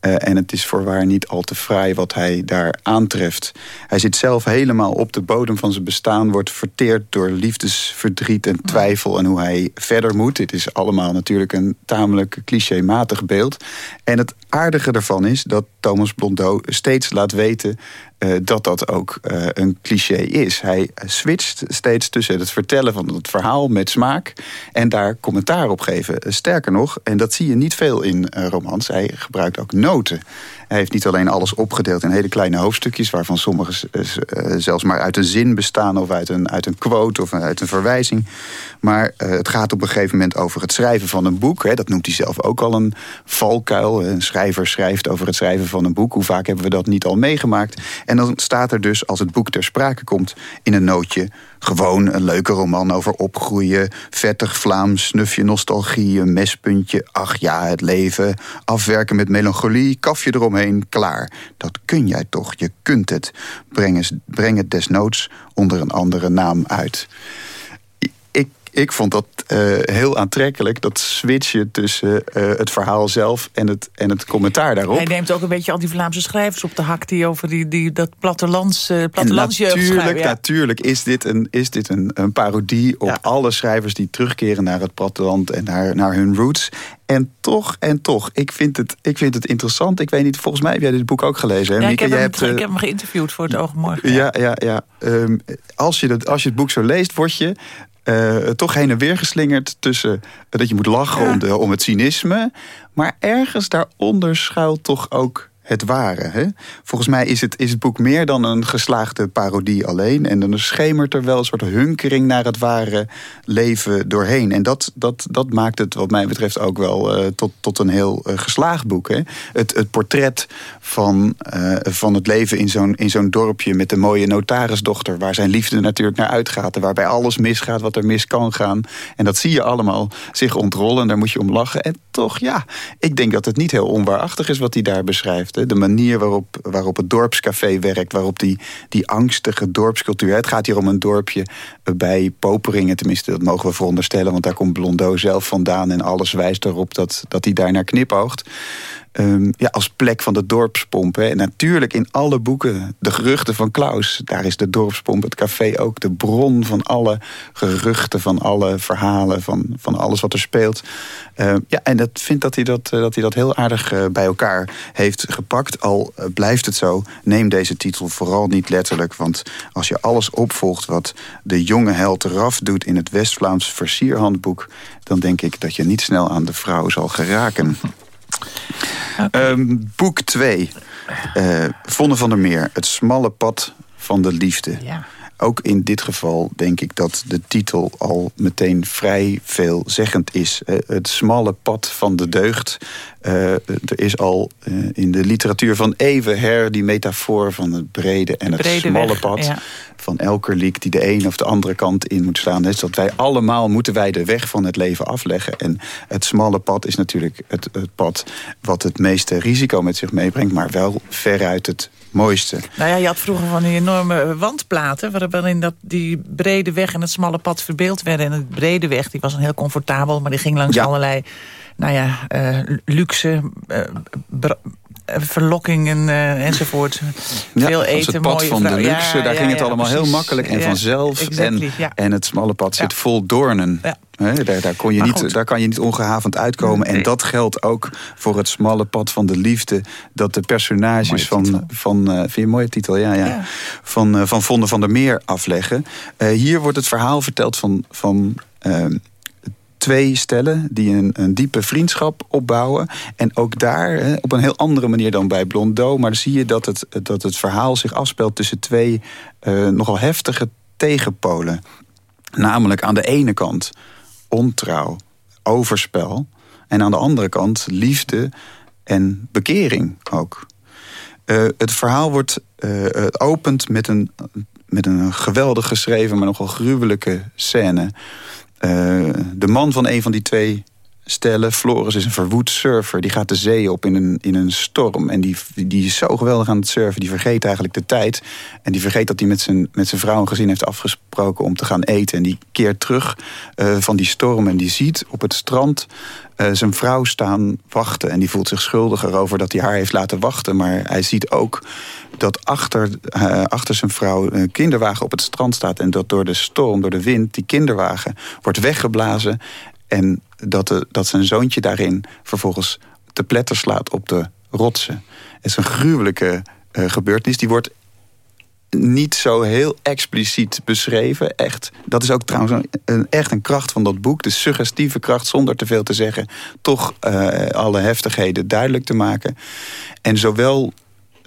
Eh, en het is voorwaar niet al te fraai wat hij daar aantreft. Hij zit zelf helemaal op de bodem van zijn bestaan... wordt verteerd door liefdesverdriet en twijfel... en hoe hij verder moet. Dit is allemaal natuurlijk een tamelijk clichématig beeld. En het aardige ervan is dat Thomas Blondeau steeds laat weten... eh, dat dat ook eh, een cliché is. Hij switcht steeds tussen het vertellen van het verhaal met smaak en daar commentaar op geven. Eh, Sterker nog, en dat zie je niet veel in romans, hij gebruikt ook noten. Hij heeft niet alleen alles opgedeeld in hele kleine hoofdstukjes, waarvan sommige eh, zelfs maar uit een zin bestaan, of uit een, uit een quote of uit een verwijzing. Maar eh, het gaat op een gegeven moment over het schrijven van een boek. Hè. Dat noemt hij zelf ook al een valkuil. Een schrijver schrijft over het schrijven van een boek. Hoe vaak hebben we dat niet al meegemaakt? En dan staat er dus, als het boek ter sprake komt, in een nootje gewoon een leuke roman over opgroeien. Vettig Vlaams, snufje nostalgie, mespuntje. Ach ja, het leven. Afwerken met melancholie, kafje eromheen, klaar. Dat kun jij toch, je kunt het. Breng, breng het desnoods onder een andere naam uit. Ik, vond dat eh, heel aantrekkelijk, dat switchen tussen eh, het verhaal zelf en het, en het commentaar daarop. Hij neemt ook een beetje al die Vlaamse schrijvers op de hak... die over die, die, dat plattelands, uh, plattelandsjeugd natuurlijk, schrijven. Ja. natuurlijk is dit, een, is dit een, een parodie op alle schrijvers die terugkeren naar het platteland en naar, naar hun roots. En toch, en toch, ik vind, het, ik vind het interessant. Ik weet niet, volgens mij heb jij dit boek ook gelezen. Hè, Ja, ik, heb Jij hem, hebt, ik heb hem geïnterviewd voor het Oog Morgen. ja, ja, ja. Ehm, als, je het, als je het boek zo leest, word je eh, toch heen en weer geslingerd tussen dat je moet lachen om, de, om het cynisme. Maar ergens daaronder schuilt toch ook het ware. Hè? Volgens mij is het, is het boek meer dan een geslaagde parodie alleen. En dan schemert er wel een soort hunkering naar het ware leven doorheen. En dat, dat, dat maakt het wat mij betreft ook wel eh, tot, tot een heel eh, geslaagd boek. Hè? Het, het portret van, eh, van het leven in zo'n, in zo'n dorpje met de mooie notarisdochter... waar zijn liefde natuurlijk naar uitgaat. En waarbij alles misgaat wat er mis kan gaan. En dat zie je allemaal zich ontrollen. En daar moet je om lachen. En toch, ja, ik denk dat het niet heel onwaarachtig is wat hij daar beschrijft. Hè? De manier waarop, waarop het dorpscafé werkt. Waarop die, die angstige dorpscultuur... Het gaat hier om een dorpje bij Poperingen. Tenminste, dat mogen we veronderstellen. Want daar komt Blondeau zelf vandaan. En alles wijst erop dat, dat hij daar naar knipoogt. Um, ja, als plek van de dorpspomp. Natuurlijk in alle boeken de geruchten van Klaus. Daar is de dorpspomp, het café ook de bron van alle geruchten, van alle verhalen, van, van alles wat er speelt. Uh, ja, en dat vind dat hij dat, uh, dat hij dat heel aardig uh, bij elkaar heeft gepakt. Al uh, blijft het zo, neem deze titel vooral niet letterlijk. Want als je alles opvolgt wat de jonge held Raf doet in het West-Vlaams versierhandboek, dan denk ik dat je niet snel aan de vrouw zal geraken. Okay. Um, boek 2. Uh, Vonne van der Meer. Het smalle pad van de liefde. Ja. Ook in dit geval denk ik dat de titel al meteen vrij veelzeggend is. Uh, het smalle pad van de deugd. Uh, er is al in de literatuur van eeuwen her die metafoor van het brede en het smalle weg, pad. Ja. Van elke liek die de een of de andere kant in moet staan. Dus dat wij allemaal moeten wij de weg van het leven afleggen. En het smalle pad is natuurlijk het, het pad wat het meeste risico met zich meebrengt. Maar wel veruit het mooiste. Nou ja, je had vroeger van die enorme wandplaten... waarin dat die brede weg en het smalle pad verbeeld werden. En het brede weg, die was een heel comfortabel... maar die ging langs Ja. allerlei nou ja, eh, luxe... eh, eh, verlokkingen eh, enzovoort. Ja, Veel eten, het pad mooie van de luxe, Ja, daar ja, ging het allemaal heel makkelijk en vanzelf. exactly, en, en het smalle pad zit vol doornen. Daar, daar, kon je niet, daar kan je niet ongehavend uitkomen. En dat geldt ook voor het smalle pad van de liefde. Dat de personages van... van eh, vind je een mooie titel? Ja, ja. Ja. Van, eh, van Vonde van der Meer afleggen. Eh, hier wordt het verhaal verteld van... van eh, twee stellen die een, een diepe vriendschap opbouwen. En ook daar, hè, op een heel andere manier dan bij Blondeau... maar zie je dat het, dat het verhaal zich afspeelt tussen twee eh, nogal heftige tegenpolen. Namelijk aan de ene kant ontrouw, overspel... en aan de andere kant liefde en bekering ook. Uh, het verhaal wordt het opent met een, met een geweldig geschreven... maar nogal gruwelijke scène... Uh, de man van een van die twee stellen, Floris, is een verwoed surfer. Die gaat de zee op in een, in een storm. En die, die is zo geweldig aan het surfen. Die vergeet eigenlijk de tijd. En die vergeet dat hij met zijn, met zijn vrouw en gezin heeft afgesproken om te gaan eten. En die keert terug uh, van die storm. En die ziet op het strand uh, zijn vrouw staan wachten. En die voelt zich schuldig erover dat hij haar heeft laten wachten. Maar hij ziet ook dat achter, uh, achter zijn vrouw een kinderwagen op het strand staat. En dat door de storm, door de wind, die kinderwagen wordt weggeblazen. En dat, de, dat zijn zoontje daarin vervolgens te pletter slaat op de rotsen. Het is een gruwelijke uh, gebeurtenis. Die wordt niet zo heel expliciet beschreven. Echt, dat is ook trouwens een, echt een kracht van dat boek. De suggestieve kracht, zonder te veel te zeggen. Toch eh, alle heftigheden duidelijk te maken. En zowel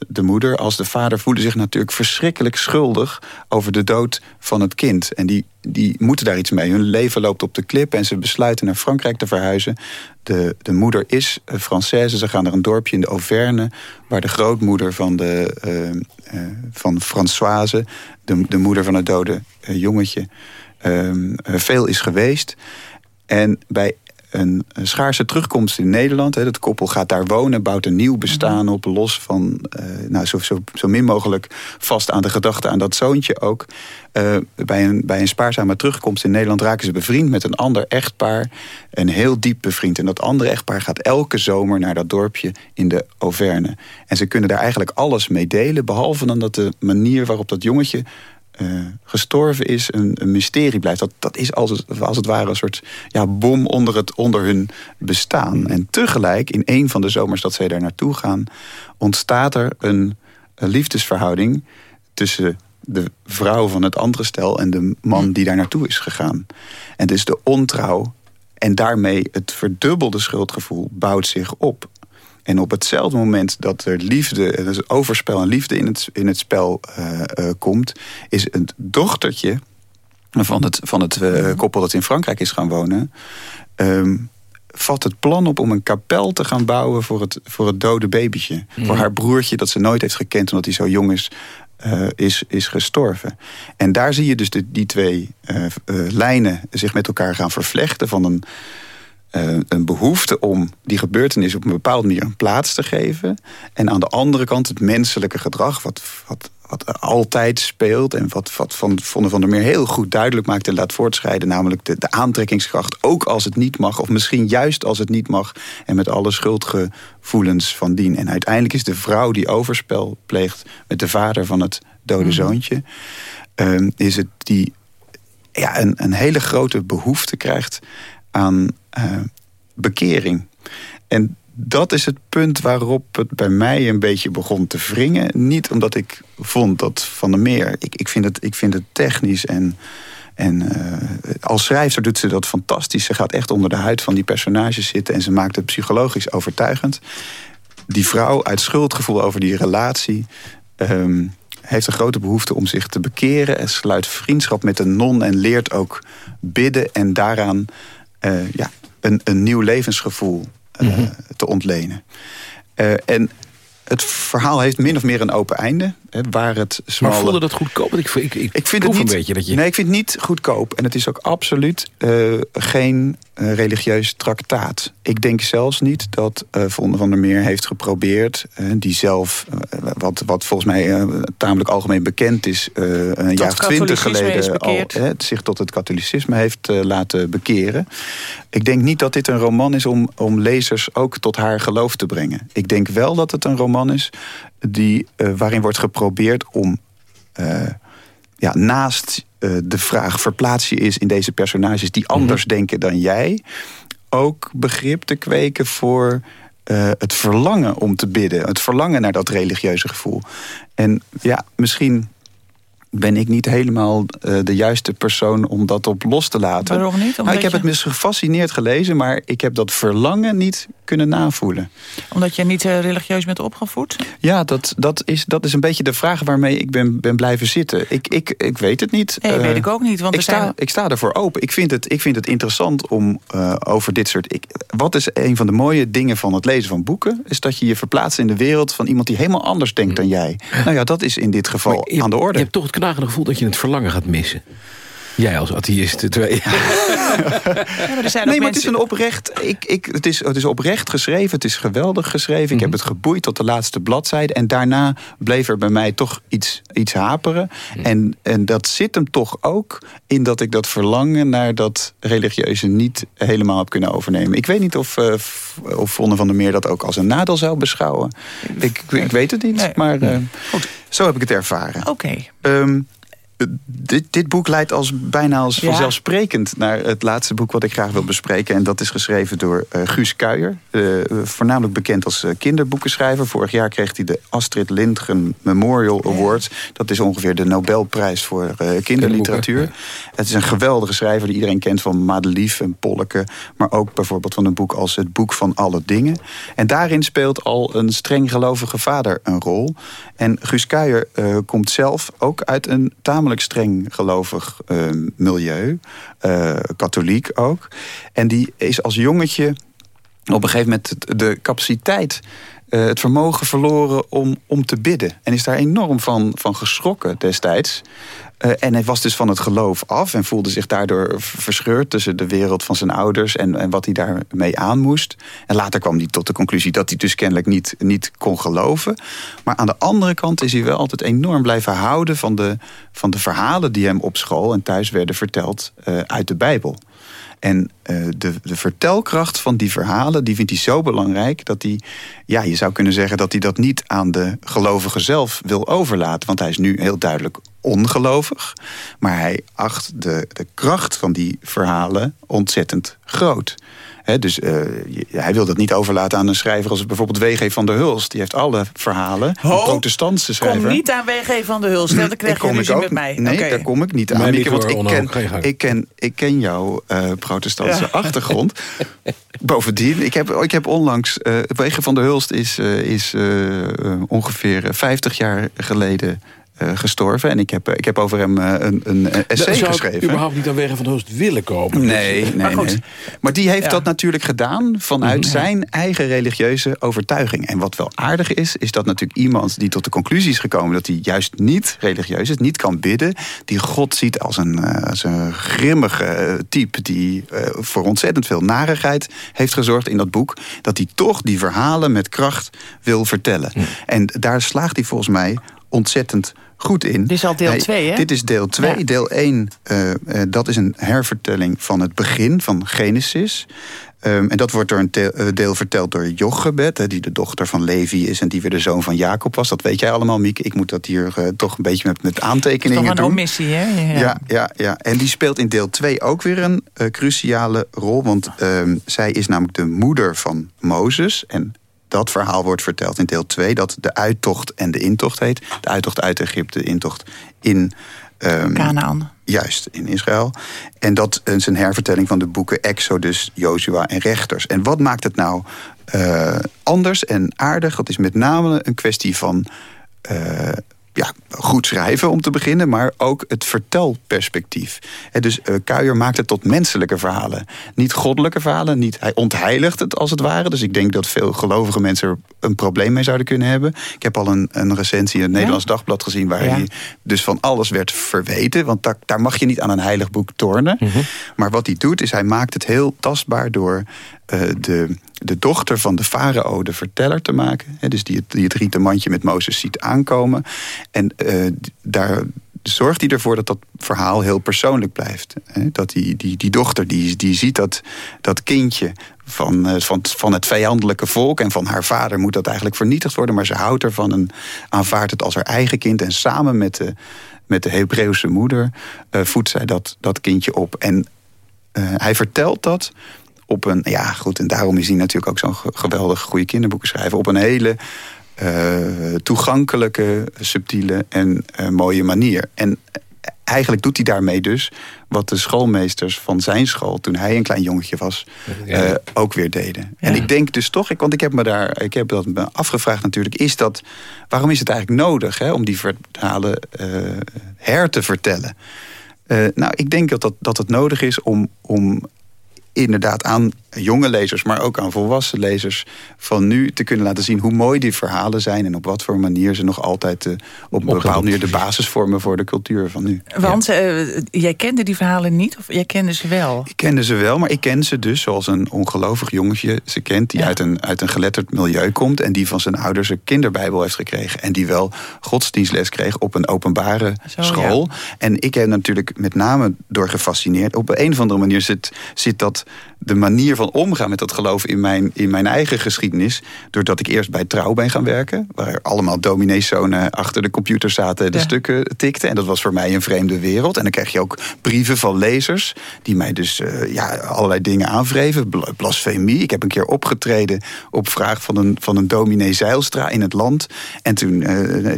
de moeder als de vader voelen zich natuurlijk verschrikkelijk schuldig over de dood van het kind. En die, die moeten daar iets mee. Hun leven loopt op de klip en ze besluiten naar Frankrijk te verhuizen. De, de moeder is eh, Française. Ze gaan naar een dorpje in de Auvergne, waar de grootmoeder van, de, eh, van Françoise, de, de moeder van het dode eh, jongetje, ehm, eh, veel is geweest. En bij een, schaarse terugkomst in Nederland. Hè, dat koppel gaat daar wonen, bouwt een nieuw bestaan op, los van eh, nou, zo, zo, zo min mogelijk vast aan de gedachte aan dat zoontje ook. Eh, bij, een, bij een spaarzame terugkomst in Nederland raken ze bevriend met een ander echtpaar. Een heel diep bevriend. En dat andere echtpaar gaat elke zomer naar dat dorpje in de Auvergne. En ze kunnen daar eigenlijk alles mee delen, behalve dan dat de manier waarop dat jongetje eh, gestorven is een, een mysterie blijft. Dat, dat is als het, als het ware een soort ja, bom onder, het, onder hun bestaan. En tegelijk, in een van de zomers dat zij daar naartoe gaan... ontstaat er een, een liefdesverhouding tussen de vrouw van het andere stel... en de man die daar naartoe is gegaan. En dus de ontrouw en daarmee het verdubbelde schuldgevoel bouwt zich op. En op hetzelfde moment dat er liefde, dus overspel en liefde in het, in het spel eh, eh, komt, is een dochtertje van het, van het eh, koppel dat in Frankrijk is gaan wonen. ehm, vat het plan op om een kapel te gaan bouwen voor het, voor het dode babytje. Voor haar broertje dat ze nooit heeft gekend omdat hij zo jong is, is, is gestorven. En daar zie je dus de, die twee lijnen zich met elkaar gaan vervlechten van een eh, een behoefte om die gebeurtenis op een bepaalde manier een plaats te geven. En aan de andere kant het menselijke gedrag, wat, wat, wat altijd speelt. En wat, wat van Vonne van der Meer heel goed duidelijk maakt en laat voortschrijden. Namelijk de, de aantrekkingskracht, ook als het niet mag. Of misschien juist als het niet mag. En met alle schuldgevoelens van dien. En uiteindelijk is de vrouw die overspel pleegt met de vader van het dode zoontje. ehm, is het die ja, een, een hele grote behoefte krijgt aan eh, bekering. En dat is het punt waarop het bij mij een beetje begon te wringen. Niet omdat ik vond dat Van der Meer... Ik, ik, vind, het, ik vind het technisch en... En eh, als schrijfster doet ze dat fantastisch. Ze gaat echt onder de huid van die personages zitten... en ze maakt het psychologisch overtuigend. Die vrouw uit schuldgevoel over die relatie... ehm, heeft een grote behoefte om zich te bekeren... en sluit vriendschap met een non en leert ook bidden... en daaraan eh, ja, een, een nieuw levensgevoel eh, te ontlenen. Eh, en het verhaal heeft min of meer een open einde. Hè, waar het smalle... Maar voelde dat goedkoop? Want Ik, ik, ik, Ik vind het niet, een beetje dat je... Nee, ik vind het niet goedkoop. En het is ook absoluut eh, geen eh, religieus traktaat. Ik denk zelfs niet dat eh Vonne van der Meer heeft geprobeerd... die zelf, wat, wat volgens mij eh, tamelijk algemeen bekend is... eh, een jaar of twintig geleden al zich tot het katholicisme heeft laten bekeren. Ik denk niet dat dit een roman is om, om lezers ook tot haar geloof te brengen. Ik denk wel dat het een roman is die, eh, waarin wordt geprobeerd om eh, ja, naast eh, de vraag verplaats je is in deze personages die anders denken dan jij, ook begrip te kweken voor het verlangen om te bidden, het verlangen naar dat religieuze gevoel. En ja, misschien ben ik niet helemaal eh, de juiste persoon om dat op los te laten. Waarom niet? Nou, ik heb je- het mis gefascineerd gelezen, maar ik heb dat verlangen niet kunnen navoelen. Omdat je niet eh, religieus bent opgevoed? Ja, dat, dat, is, dat is een beetje de vraag waarmee ik ben, ben blijven zitten. Ik, ik, ik weet het niet. Nee, Eh, weet ik ook niet. Want ik, er zijn... sta, ik sta ervoor open. Ik vind het, ik vind het interessant om eh, over dit soort... Ik, wat is een van de mooie dingen van het lezen van boeken? Is dat je je verplaatst in de wereld van iemand die helemaal anders denkt dan jij. Nou ja, dat is in dit geval je, aan de orde. Je hebt toch het knagende gevoel dat je het verlangen gaat missen. Jij als atheïst, terwijl... Ja, maar er zijn nee, maar het is een oprecht. Ik, ik, het, is, het is oprecht geschreven. Het is geweldig geschreven. Ik heb het geboeid tot de laatste bladzijde. En daarna bleef er bij mij toch iets, iets haperen. En, en dat zit hem toch ook in dat ik dat verlangen naar dat religieuze niet helemaal heb kunnen overnemen. Ik weet niet of, eh, f- of Vonne van der Meer dat ook als een nadeel zou beschouwen. Ik, ik weet het niet. Maar eh, zo heb ik het ervaren. Oké. Ehm, dit, dit boek leidt als, bijna als Ja. vanzelfsprekend naar het laatste boek wat ik graag wil bespreken. En dat is geschreven door eh, Guus Kuijer. eh, voornamelijk bekend als eh, kinderboekenschrijver. Vorig jaar kreeg hij de Astrid Lindgren Memorial Award. Dat is ongeveer de Nobelprijs voor eh, kinderliteratuur. Het is een geweldige schrijver die iedereen kent van Madelief en Polleke. Maar ook bijvoorbeeld van een boek als Het Boek van Alle Dingen. En daarin speelt al een streng gelovige vader een rol. En Guus Kuijer eh, komt zelf ook uit een tamelijk streng gelovig eh, milieu. eh, katholiek ook. En die is als jongetje op een gegeven moment de capaciteit, eh, het vermogen verloren om, om te bidden. En is daar enorm van, van geschrokken destijds. Eh, en hij was dus van het geloof af en voelde zich daardoor verscheurd tussen de wereld van zijn ouders en, en wat hij daarmee aan moest. En later kwam hij tot de conclusie dat hij dus kennelijk niet, niet kon geloven. Maar aan de andere kant is hij wel altijd enorm blijven houden van de, van de verhalen die hem op school en thuis werden verteld eh, uit de Bijbel. En eh, de, de vertelkracht van die verhalen, die vindt hij zo belangrijk dat hij, ja, je zou kunnen zeggen dat hij dat niet aan de gelovige zelf wil overlaten. Want hij is nu heel duidelijk ongelovig. Maar hij acht de, de kracht van die verhalen ontzettend groot. Hè, dus eh, je- hij wil dat niet overlaten aan een schrijver als bijvoorbeeld W.G. van der Hulst. Die heeft alle verhalen. Een Ho, protestantse schrijver. Kom niet aan WG van de Hulst. Dan krijg je ruzie ook- met mij. Nee, Oké. daar kom ik niet aan. Mieke, niet want ik ken, ik ken, ik ken jouw eh, protestantse Ja. achtergrond. Bovendien, ik heb, ik heb onlangs... eh Wegen van der Hulst is, eh, is ongeveer 50 jaar geleden gestorven. En ik heb, eh, ik heb over hem eh, een, een essay zou geschreven. überhaupt niet aan Wegen van de Hulst willen komen. Nee, nee, Maar nee. Maar die heeft Ja. Mhm. dat natuurlijk gedaan vanuit zijn eigen religieuze overtuiging. En wat wel aardig is, is dat natuurlijk iemand die tot de conclusie is gekomen dat hij juist niet religieus is, niet kan bidden, die God ziet als een, eh, als een grimmige eh, type die eh, voor ontzettend veel narigheid heeft gezorgd in dat boek, dat hij toch die verhalen met kracht wil vertellen. En daar slaagt hij volgens mij ontzettend goed in. Dit is al deel Hij- twee, hè? Dit is deel 2. Ja. Deel 1, eh, eh, dat is een hervertelling van het begin van Genesis. Ehm, en dat wordt door een deel, eh, deel verteld door Jochebed, hè, die de dochter van Levi is en die weer de zoon van Jacob was. Dat weet jij allemaal, Mieke. Ik moet dat hier toch een beetje met, met Dat is aantekeningen toch een doen. omissie, hè? Ja. Ja, ja, ja. En die speelt in deel 2 ook weer een cruciale rol. Want ehm, zij is namelijk de moeder van Mozes. En dat verhaal wordt verteld in deel 2. Dat de uittocht en de intocht heet. De uittocht uit Egypte, de intocht in... ehm, Kanaan. Juist, in Israël. En dat is een hervertelling van de boeken Exodus, Joshua en Rechters. En wat maakt het nou eh, anders en aardig? Dat is met name een kwestie van eh, ja, goed schrijven om te beginnen, maar ook het vertelperspectief. Dus eh Kuijer maakt het tot menselijke verhalen. Niet goddelijke verhalen, niet, hij ontheiligt het als het ware. Dus ik denk dat veel gelovige mensen er een probleem mee zouden kunnen hebben. Ik heb al een, een recensie in het Nederlands Dagblad gezien... waar Ja. hij dus van alles werd verweten. Want daar, daar mag je niet aan een heilig boek tornen. Maar wat hij doet, is hij maakt het heel tastbaar... door de, de dochter van de farao de verteller te maken. Dus die, het- die het rieten mandje met Mozes ziet aankomen. En eh, daar zorgt hij ervoor dat dat verhaal heel persoonlijk blijft. Dat die, die, die dochter, die, die ziet dat, dat kindje van, eh, van, van het vijandelijke volk... en van haar vader moet dat eigenlijk vernietigd worden... maar ze houdt ervan en aanvaardt het als haar eigen kind... en samen met de, met de Hebreeuwse moeder eh, voedt zij dat, dat kindje op. En eh, hij vertelt dat op een... Ja, goed, en daarom is hij natuurlijk ook zo'n ge- geweldig goede kinderboeken schrijven... op een hele eh, toegankelijke, subtiele en eh, mooie manier. En eigenlijk doet hij daarmee dus wat de schoolmeesters van zijn school... toen hij een klein jongetje was, Ja. eh, ook weer deden. En ik denk dus toch, ik, want ik heb me daar ik heb dat me afgevraagd natuurlijk... is dat, waarom is het eigenlijk nodig hè, om die verhalen eh, her te vertellen? Eh, nou, ik denk dat, dat, dat het nodig is om, om inderdaad aan jonge lezers, maar ook aan volwassen lezers van nu te kunnen laten zien hoe mooi die verhalen zijn en op wat voor manier ze nog altijd eh, op een bepaalde manier de basis vormen voor de cultuur van nu. Want eh, jij kende die verhalen niet, of jij kende ze wel? Ik kende ze wel, maar ik ken ze dus zoals een ongelovig jongetje ze kent... die uit, een, uit een geletterd milieu komt... en die van zijn ouders een kinderbijbel heeft gekregen... en die wel godsdienstles kreeg op een openbare Zo, school. En ik heb natuurlijk met name door gefascineerd... op een of andere manier zit, zit dat de manier van omgaan met dat geloof in mijn, in mijn eigen geschiedenis. Doordat ik eerst bij Trouw ben gaan werken. Waar allemaal domineeszonen achter de computer zaten de Ja. stukken tikten. En dat was voor mij een vreemde wereld. En dan kreeg je ook brieven van lezers. Die mij dus eh, ja, allerlei dingen aanwreven. Bla- Blasfemie. Ik heb een keer opgetreden op vraag van een, van een dominee Zeilstra in het land. En toen,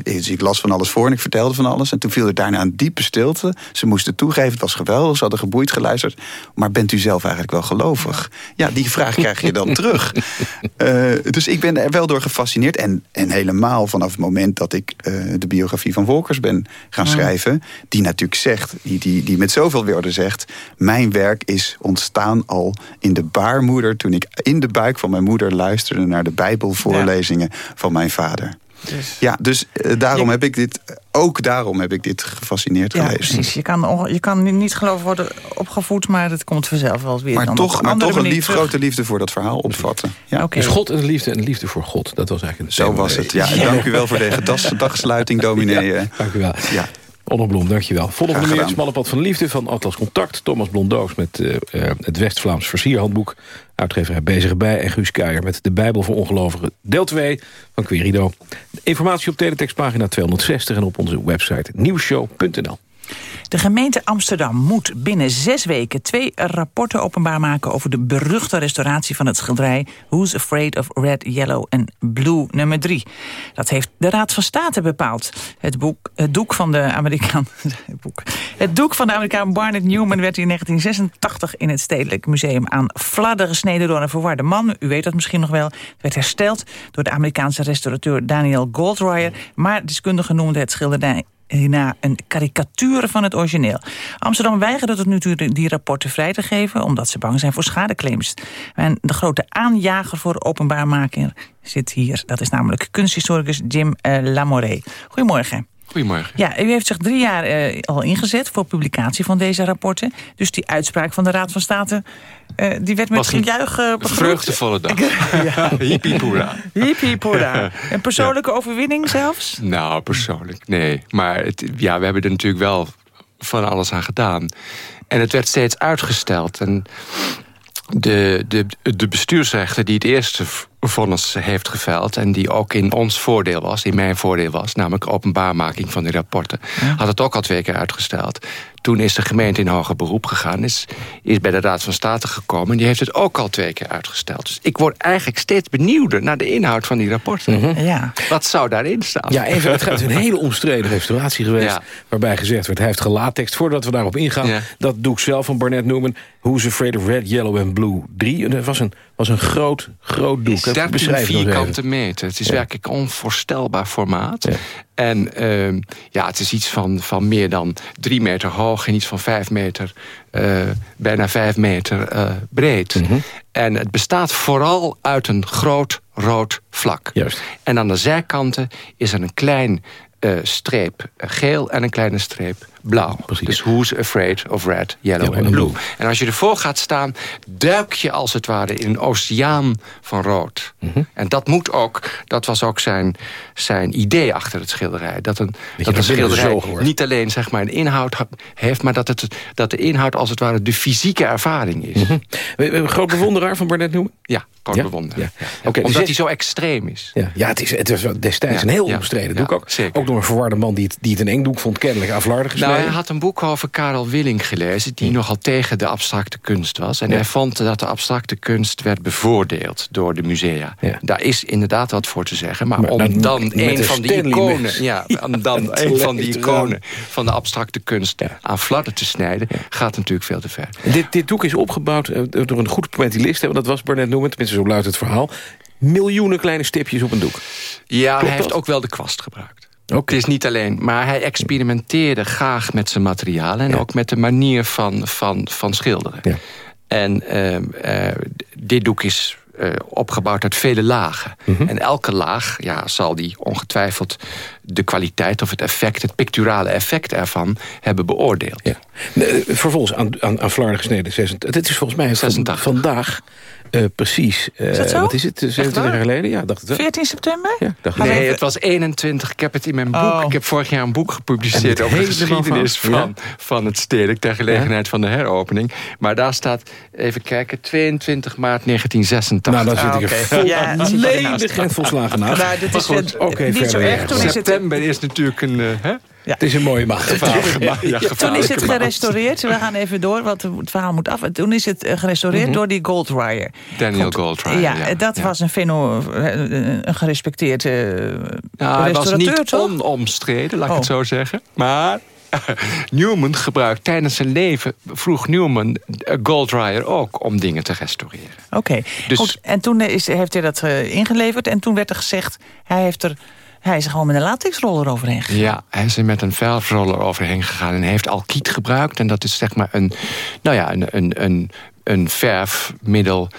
dus ik las van alles voor en ik vertelde van alles. En toen viel er daarna een diepe stilte. Ze moesten toegeven, het was geweldig. Ze hadden geboeid geluisterd. Maar bent u zelf eigenlijk wel gelovig? Ja, die vraag krijg je dan terug. Eh, dus ik ben er wel door gefascineerd. En, en helemaal vanaf het moment dat ik eh, de biografie van Volkers ben gaan schrijven. Die natuurlijk zegt, die, die, die met zoveel woorden zegt... mijn werk is ontstaan al in de baarmoeder... toen ik in de buik van mijn moeder luisterde... naar de bijbelvoorlezingen van mijn vader. Ja, dus eh, daarom heb ik dit, ook daarom heb ik dit gefascineerd Ja, gelezen. precies. Je kan, je kan niet geloof worden opgevoed, maar het komt vanzelf wel weer. Maar dan toch, maar toch een lief, grote liefde voor dat verhaal opvatten. Ja. Oké. Dus God en de liefde en de liefde voor God. Dat was eigenlijk het Zo thema. was het. Ja, en dank u wel voor deze dagsluiting, dominee. eh. Dank u wel. Ja. Onno Blom, dankjewel. Volgende meer het smalle pad van de liefde van Atlas Contact. Thomas Blondoos met eh, eh, het West-Vlaams versierhandboek. Uitgeverij Bezig Bij en Guus Kuijer met de Bijbel voor Ongelovigen. Deel 2 van Querido. Informatie op teletextpagina 260 en op onze website nieuwshow.nl. De gemeente Amsterdam moet binnen zes weken twee rapporten openbaar maken over de beruchte restauratie van het schilderij Who's Afraid of Red, Yellow and Blue nummer 3. Dat heeft de Raad van State bepaald. Het, boek, het doek van de Amerikaan. Het, boek. het doek van de Amerikaan Barnett Newman werd in 1986 in het Stedelijk Museum aan fladder gesneden door een verwarde man. U weet dat misschien nog wel. Het werd hersteld door de Amerikaanse restaurateur Daniel Goldreyer. Maar deskundigen noemden het schilderij hierna een karikatuur van het origineel. Amsterdam weigerde tot nu toe die rapporten vrij te geven... omdat ze bang zijn voor schadeclaims. En de grote aanjager voor openbaarmaking zit hier. Dat is namelijk kunsthistoricus Jim eh, Lamoré. Goedemorgen. Goedemorgen. Ja, u heeft zich drie jaar eh, al ingezet voor publicatie van deze rapporten. Dus die uitspraak van de Raad van State... eh, die werd met Was een gejuich eh, begroet. Vreugdevolle dag. Ja. Hippie poera. Hippie poera. Een persoonlijke overwinning zelfs? Nou, persoonlijk, nee. Maar het, ja, we hebben er natuurlijk wel van alles aan gedaan. En het werd steeds uitgesteld. En de, de, de bestuursrechter die het eerste vonnis heeft geveld... en die ook in ons voordeel was, in mijn voordeel was... namelijk openbaarmaking van die rapporten... had het ook al twee keer uitgesteld. Toen is de gemeente in hoger beroep gegaan... is, is bij de Raad van State gekomen... en die heeft het ook al twee keer uitgesteld. Dus ik word eigenlijk steeds benieuwder naar de inhoud van die rapporten. Ja. Wat zou daarin staan? Ja, even, het gaat een hele omstreden restauratie geweest... Ja. waarbij gezegd werd, hij heeft gelatext. Voordat we daarop ingaan, Ja. dat doek zelf van Barnett Newman... Who's Afraid of Red, Yellow and Blue 3. En dat was een, was een groot, groot doek. is 13 Beschrijf het nog eens even. vierkante meter. Het is Ja. werkelijk onvoorstelbaar formaat. En ehm, ja, het is iets van, van meer dan drie meter hoog... en iets van vijf meter, eh, bijna vijf meter eh, breed. Mhm. En het bestaat vooral uit een groot rood vlak. Juist. En aan de zijkanten is er een klein eh, streep geel en een kleine streep blauw. Dus who's afraid of red, yellow en blue. En als je ervoor gaat staan, duik je als het ware in een oceaan van rood. Mhm. En dat moet ook, dat was ook zijn, zijn idee achter het schilderij. Dat een, dat een schilderij niet alleen zeg maar, een inhoud heeft... maar dat, het, dat de inhoud als het ware de fysieke ervaring is. We- we Een groot bewonderaar van Barnett Newman? Ja, groot Ja? bewonderaar. Ja. Ja. Oké, dus Omdat hij zo extreem is. Ja, ja het, is, het was destijds een heel omstreden doek ook. Ook door een verwarde man die het, die het in één doek vond... kennelijk aflardig gesneden. Nou, hij had een boek over Karel Willing gelezen... die nogal tegen de abstracte kunst was. En Ja. hij vond dat de abstracte kunst werd bevoordeeld door de musea. Daar is inderdaad wat voor te zeggen. Maar, Maar om dan een van die iconen... Ja, om dan een van die iconen van de abstracte kunst aan fladder te snijden... gaat natuurlijk veel te ver. Dit, dit doek is opgebouwd eh, door een goed poëtilist. Want dat was Barnett Newman, tenminste zo luidt het verhaal. Miljoenen kleine stipjes op een doek. Ja, Klopt hij heeft dat? ook wel de kwast gebruikt. Het is niet alleen, maar hij experimenteerde graag met zijn materialen... en ook met de manier van, van, van schilderen. En ehm, eh, dit doek is eh, opgebouwd uit vele lagen. Mhm. En elke laag ja, zal die ongetwijfeld de kwaliteit of het effect, het picturale effect ervan hebben beoordeeld. Ja. Vervolgens aan, aan, aan gesneden. 86. Dit is volgens mij van- vandaag eh, precies. eh, Is dat zo? Wat is het? 27 jaar geleden? Ja, dacht het wel. 14 september? Ja, dacht Maar Nee, even- het was 21. Ik heb het in mijn boek. Oh. Ik heb vorig jaar een boek gepubliceerd het over de geschiedenis van- van, van het stedelijk ter gelegenheid van de heropening. Maar daar staat, even kijken, 22 maart 1986. Nou, dan zit ik er volledig en volslagen naast. Nou, dit Maar is goed, wel- oké, niet verder zo erg. Toen is het- Is natuurlijk een... eh, hè? Het is een mooie. Gevaarlijke maand. Ja, Toen is het gerestaureerd. We gaan even door, want het verhaal moet af. Toen is het eh, gerestaureerd Mhm. door die Goldwire. Daniel Goldwire, Ja, ja, dat ja. was een, feno, eh, een gerespecteerd eh Nou, hij was restaurateur, niet toch? onomstreden, laat ik Oh. het zo zeggen. Maar Newman gebruikt tijdens zijn leven... vroeg Newman Goldwire ook om dingen te restaureren. Oké, Dus- goed. En toen is, heeft hij dat ingeleverd. En toen werd er gezegd, hij, heeft er, hij is er gewoon met een latexroller overheen gegaan. Ja, hij is er met een verfroller overheen gegaan en hij heeft alkiet gebruikt. En dat is zeg maar een, nou ja, een, een, een, een verfmiddel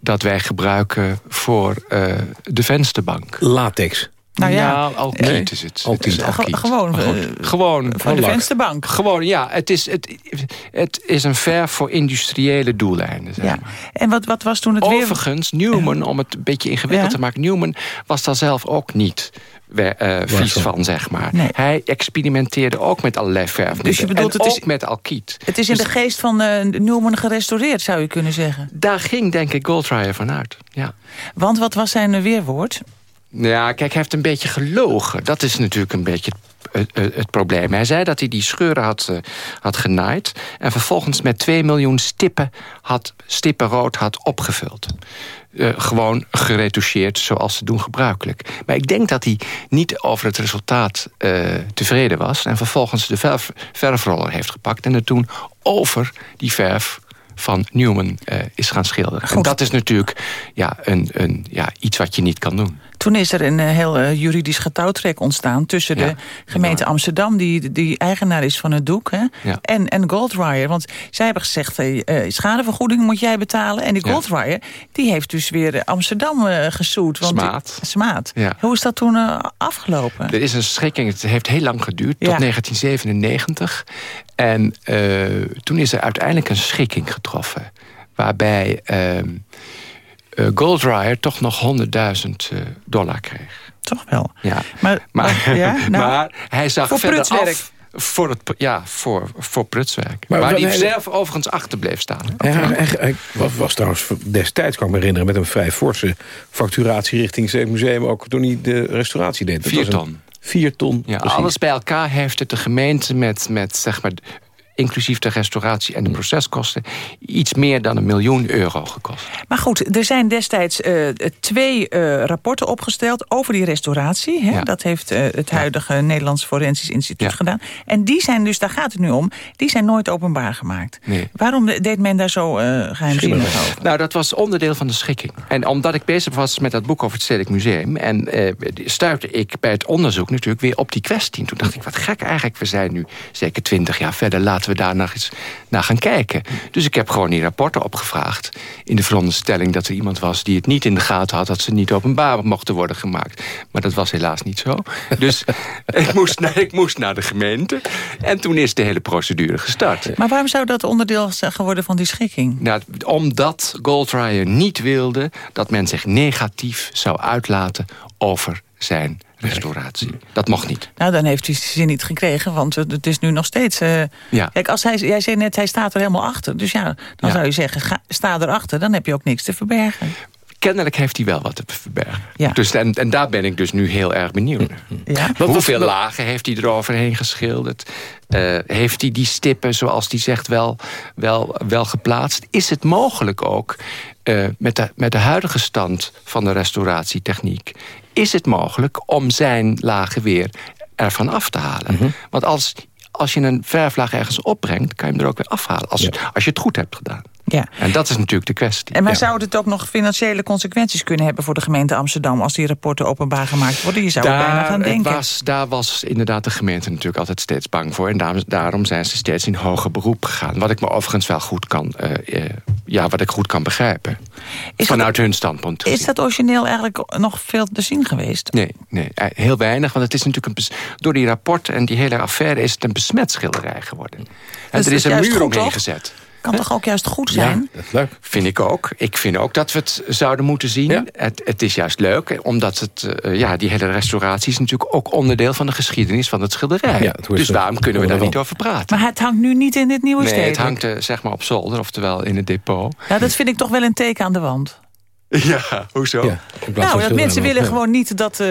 dat wij gebruiken voor eh, de vensterbank. Latex. Nou ja, alkiet Nee. is het. Alkiet. Het is Ge- alkiet. gewoon, eh, gewoon van de vensterbank. Gewoon, ja. Het is, het, het is een verf voor industriële doeleinden. Zeg Ja. maar. En wat, wat was toen het weer... Overigens, Newman, om het een beetje ingewikkeld Ja. te maken... Newman was daar zelf ook niet we- eh, vies van? van, zeg maar. Nee. Hij experimenteerde ook met allerlei verfmiddelen. Dus je bedoelt, en het is- ook met alkiet. Het is in Dus de geest van eh Newman gerestaureerd, zou je kunnen zeggen. Daar ging denk ik Goldwire vanuit. Ja. Want wat was zijn weerwoord? Ja, kijk, hij heeft een beetje gelogen. Dat is natuurlijk een beetje het, het, het probleem. Hij zei dat hij die scheuren had, eh, had genaaid... en vervolgens met 2 miljoen stippen, had, stippen rood had opgevuld. Eh, gewoon geretoucheerd zoals ze doen gebruikelijk. Maar ik denk dat hij niet over het resultaat eh, tevreden was... en vervolgens de verf, verfroller heeft gepakt... en er toen over die verf van Newman is gaan schilderen. En dat is natuurlijk ja, een, een, ja, iets wat je niet kan doen. Toen is er een eh, heel eh, juridisch getouwtrek ontstaan... tussen Ja, de gemeente Amsterdam, die, die eigenaar is van het doek... Hè, Ja. en, en Goldwire. Want zij hebben gezegd, eh, eh, schadevergoeding moet jij betalen. En die Ja. Goldwire, die heeft dus weer Amsterdam gesoed. Want die- Smaad. Smaad. Ja. Hoe is dat toen afgelopen? Er is een schikking, het heeft heel lang geduurd, tot 1997. En toen is er uiteindelijk een schikking getroffen. Waarbij ehm eh, Goldwire toch nog 100.000 eh, dollar kreeg. Toch wel. Ja. Maar, Maar, maar- ja, nou, maar hij zag voor verder prutswerk. af voor het, ja, voor, voor prutswerk. Maar waar hij zelf overigens achter bleef staan. Hij, hij, hij- hij was, was trouwens destijds, kan ik me herinneren... met een vrij forse facturatie richting het museum... ook toen hij de restauratie deed. Dat Vier een- ton. Vier ton, Ja, precies. alles bij elkaar heeft het de gemeente met, met zeg maar, inclusief de restauratie en de proceskosten... iets meer dan een miljoen euro gekost. Maar goed, er zijn destijds eh, twee eh, rapporten opgesteld over die restauratie. Hè? Ja. Dat heeft eh, het huidige Nederlands Forensisch Instituut Ja. gedaan. En die zijn dus, daar gaat het nu om, die zijn nooit openbaar gemaakt. Nee. Waarom de- deed men daar zo eh geheimzinnig over? Nou, dat was onderdeel van de schikking. En omdat ik bezig was met dat boek over het Stedelijk Museum... en eh, stuitte ik bij het onderzoek natuurlijk weer op die kwestie. Toen dacht ik, wat gek eigenlijk. We zijn nu zeker twintig jaar verder. Laten we daar nog eens naar gaan kijken. Dus ik heb gewoon die rapporten opgevraagd... in de veronderstelling dat er iemand was die het niet in de gaten had... dat ze niet openbaar mochten worden gemaakt. Maar dat was helaas niet zo. Dus ik, moest naar, ik moest naar de gemeente. En toen is de hele procedure gestart. Maar waarom zou dat onderdeel zijn geworden van die schikking? Nou, omdat Goldwire niet wilde dat men zich negatief zou uitlaten over zijn restauratie. Dat mocht niet. Nou, dan heeft hij zijn zin niet gekregen, want het is nu nog steeds... eh, Ja. Kijk, als hij, jij zei net, hij staat er helemaal achter. Dus ja, dan Ja. zou je zeggen, ga, sta erachter, dan heb je ook niks te verbergen. Kennelijk heeft hij wel wat te verbergen. Ja. Dus, en, en daar ben ik dus nu heel erg benieuwd. Ja. Hoeveel lagen heeft hij eroverheen geschilderd? Eh, heeft hij die stippen, zoals hij zegt, wel, wel, wel geplaatst? Is het mogelijk ook, eh, met, de, met de huidige stand van de restauratietechniek... is het mogelijk om zijn lagen weer ervan af te halen? Mhm. Want als, als je een verflaag ergens opbrengt... kan je hem er ook weer afhalen, als, als je het goed hebt gedaan. Ja. En dat is natuurlijk de kwestie. En maar Ja. zou het ook nog financiële consequenties kunnen hebben... voor de gemeente Amsterdam als die rapporten openbaar gemaakt worden? Je zou er bijna gaan denken. Was, daar was inderdaad de gemeente natuurlijk altijd steeds bang voor. En daarom, daarom zijn ze steeds in hoger beroep gegaan. Wat ik me overigens wel goed kan, eh, eh, ja, wat ik goed kan begrijpen. Vanuit hun standpunt. Is dat origineel eigenlijk nog veel te zien geweest? Nee, nee, eh, heel weinig. Want het is natuurlijk een door die rapporten en die hele affaire is het een besmet schilderij geworden. En er is is een muur omheen gezet. Kan toch ook juist goed zijn? dat is leuk. Vind ik ook. Ik vind ook dat we het zouden moeten zien. Het, het is juist leuk, omdat het, eh, ja, die hele restauratie is natuurlijk ook onderdeel van de geschiedenis van het schilderij. Ja, het dus waarom kunnen we daar niet over praten? Maar het hangt nu niet in dit nieuwe Nee, het hangt eh, zeg maar op zolder, oftewel in het depot. Ja, dat vind ik toch wel een teken aan de wand. Ja, hoezo? Nou, dat mensen willen gewoon niet dat... eh,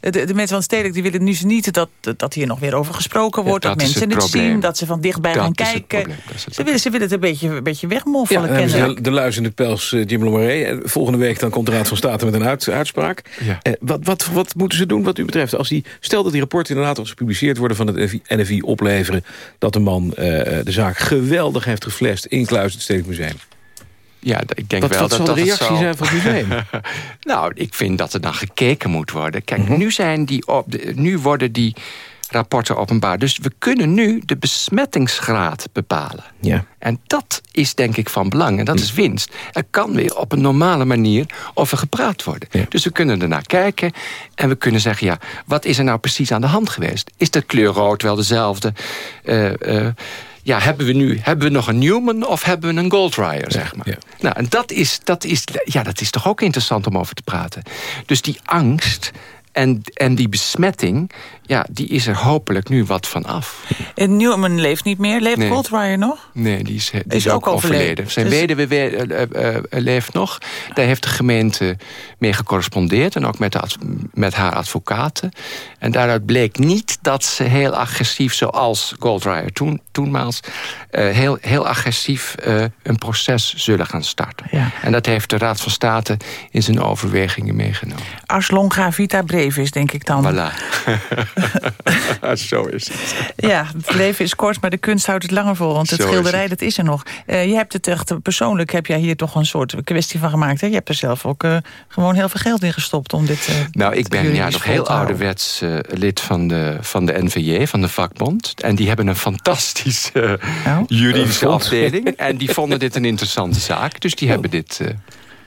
de, de mensen van het stedelijk die willen nu niet dat, dat hier nog weer over gesproken wordt. Ja, dat, mensen het het zien, dat ze van dichtbij Dat gaan kijken. Ze willen, ze willen het een beetje, een beetje wegmoffelen. kennelijk. de, de luis in de pels, eh, Jim Lomoret. En Volgende week dan komt de Raad van State met een uit- uitspraak. Ja. Eh, wat, wat, wat moeten ze doen wat u betreft? Als die, stel dat die rapporten inderdaad als gepubliceerd worden... van het NFI, opleveren dat de man eh, de zaak geweldig heeft geflasht... in Kluis het Stedelijk Museum. Ja, ik denk wel wat dat zal de dat reactie zijn van het museum? nou, ik vind dat er dan gekeken moet worden. Kijk, Mhm. nu, zijn die op nu worden die rapporten openbaar. Dus we kunnen nu de besmettingsgraad bepalen. Ja. En dat is denk ik van belang. En dat is winst. Er kan weer op een normale manier over gepraat worden. Dus we kunnen ernaar kijken. En we kunnen zeggen, ja, wat is er nou precies aan de hand geweest? Is de kleur rood wel dezelfde? Eh, eh, ja, hebben we nu hebben we nog een Newman of hebben we een Goldwire, zeg maar? Nou, en dat is, dat, is, ja, dat is toch ook interessant om over te praten. Dus die angst en, en die besmetting, ja, die is er hopelijk nu wat van af. En Newman leeft niet meer. Leeft Nee. Goldwire nog? Nee, die is, die Is is, ook ook overleden. Zijn Dus- weduwe we- eh, leeft nog. Daar heeft de gemeente mee gecorrespondeerd. En ook met, de met haar advocaten. En daaruit bleek niet dat ze heel agressief... zoals Goldwire toen, toenmaals... heel, heel agressief een proces zullen gaan starten. Ja. En dat heeft de Raad van State in zijn overwegingen meegenomen. Ars longa vita brevis, denk ik dan. Voilà. Zo is het. Ja, het leven is kort, maar de kunst houdt het langer vol. Want het Zo is schilderij, dat is er nog. Eh, je hebt het echt persoonlijk, heb jij hier toch een soort kwestie van gemaakt. Hè? Je hebt er zelf ook eh, gewoon heel veel geld in gestopt om dit... eh, Nou, ik ben ja, nog heel ouderwets eh, lid van de, van de NVJ, van de vakbond. En die hebben een fantastische eh, juridische Eh, afdeling. En die vonden dit een interessante zaak. Dus die hebben dit eh,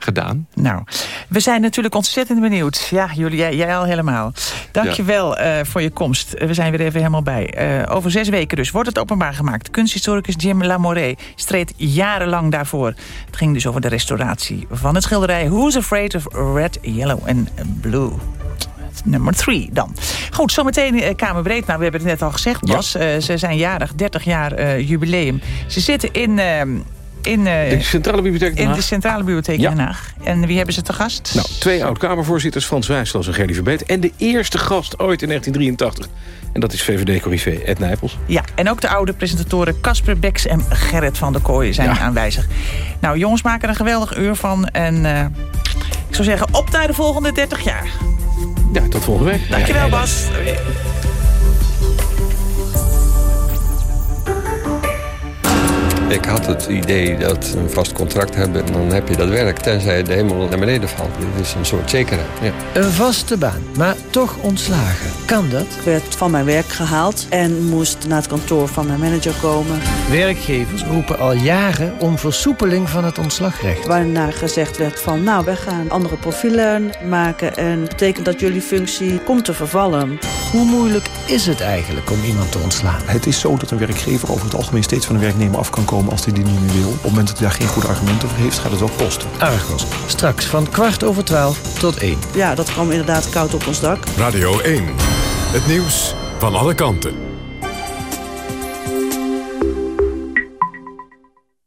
gedaan. Nou, we zijn natuurlijk ontzettend benieuwd. Ja, jullie, jij, jij al helemaal. Dankjewel eh voor je komst. We zijn weer even helemaal bij. Eh, over zes weken dus wordt het openbaar gemaakt. Kunsthistoricus Jim Lamoré streed jarenlang daarvoor. Het ging dus over de restauratie van het schilderij... Who's Afraid of Red, Yellow and Blue? Nummer 3 dan. Goed, zometeen eh, Kamerbreed. Nou, we hebben het net al gezegd, Bas. Eh, ze zijn jarig, 30 jaar jubileum. Ze zitten in... eh, in, eh, De Centrale Bibliotheek Den in Haag. de Centrale Bibliotheek Ja. Den Haag. En wie hebben ze te gast? Nou, twee oud-Kamervoorzitters, Frans Wijslas en Gerdy Verbeet. En de eerste gast ooit in 1983. En dat is VVD-corrivé Ed Nijpels. Ja, en ook de oude presentatoren Casper Beks en Gerrit van der Kooi zijn aanwezig. Nou, jongens maken er een geweldig uur van. En eh, ik zou zeggen, op naar de volgende 30 jaar. Ja, tot volgende week. Dankjewel, Bas. Ik had het idee dat we een vast contract hebben... en dan heb je dat werk, tenzij de hemel naar beneden valt. Dit is een soort zekerheid. Ja. Een vaste baan, maar toch ontslagen. Kan dat? Ik werd van mijn werk gehaald en moest naar het kantoor van mijn manager komen. Werkgevers roepen al jaren om versoepeling van het ontslagrecht. Waarna gezegd werd van, nou, wij gaan andere profielen maken... en dat betekent dat jullie functie komt te vervallen. Hoe moeilijk is het eigenlijk om iemand te ontslaan? Het is zo dat een werkgever over het algemeen steeds van een werknemer af kan komen als hij die niet meer wil. Op het moment dat hij daar geen goede argumenten voor heeft, gaat het wel kosten. Argos, straks van kwart over twaalf tot één. Ja, dat kwam inderdaad koud op ons dak. Radio 1. Het nieuws van alle kanten.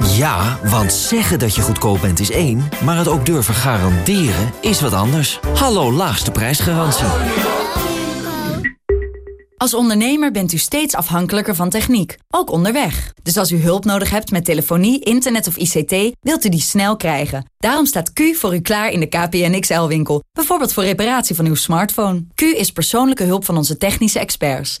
Ja, want zeggen dat je goedkoop bent is één, maar het ook durven garanderen is wat anders. Hallo laagste prijsgarantie. Als ondernemer bent u steeds afhankelijker van techniek, ook onderweg. Dus als u hulp nodig hebt met telefonie, internet of ICT, wilt u die snel krijgen. Daarom staat Q voor u klaar in de KPN XL-winkel. Bijvoorbeeld voor reparatie van uw smartphone. Q is persoonlijke hulp van onze technische experts.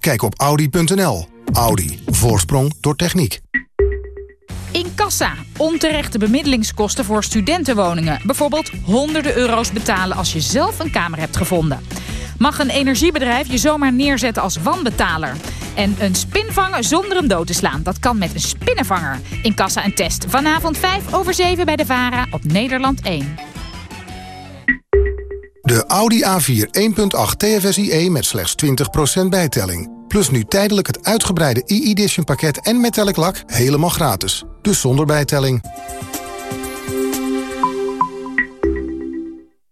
Kijk op audi.nl. Audi. Voorsprong door techniek. In kassa. Onterechte bemiddelingskosten voor studentenwoningen. Bijvoorbeeld honderden euro's betalen als je zelf een kamer hebt gevonden. Mag een energiebedrijf je zomaar neerzetten als wanbetaler? En een spin vangen zonder hem dood te slaan. Dat kan met een spinnenvanger. In kassa en test. Vanavond 5 over 7 bij de VARA op Nederland 1. De Audi A4 1.8 TFSIe met slechts 20% bijtelling. Plus nu tijdelijk het uitgebreide e-edition pakket en metallic lak helemaal gratis. Dus zonder bijtelling.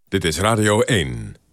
Dit is Radio 1.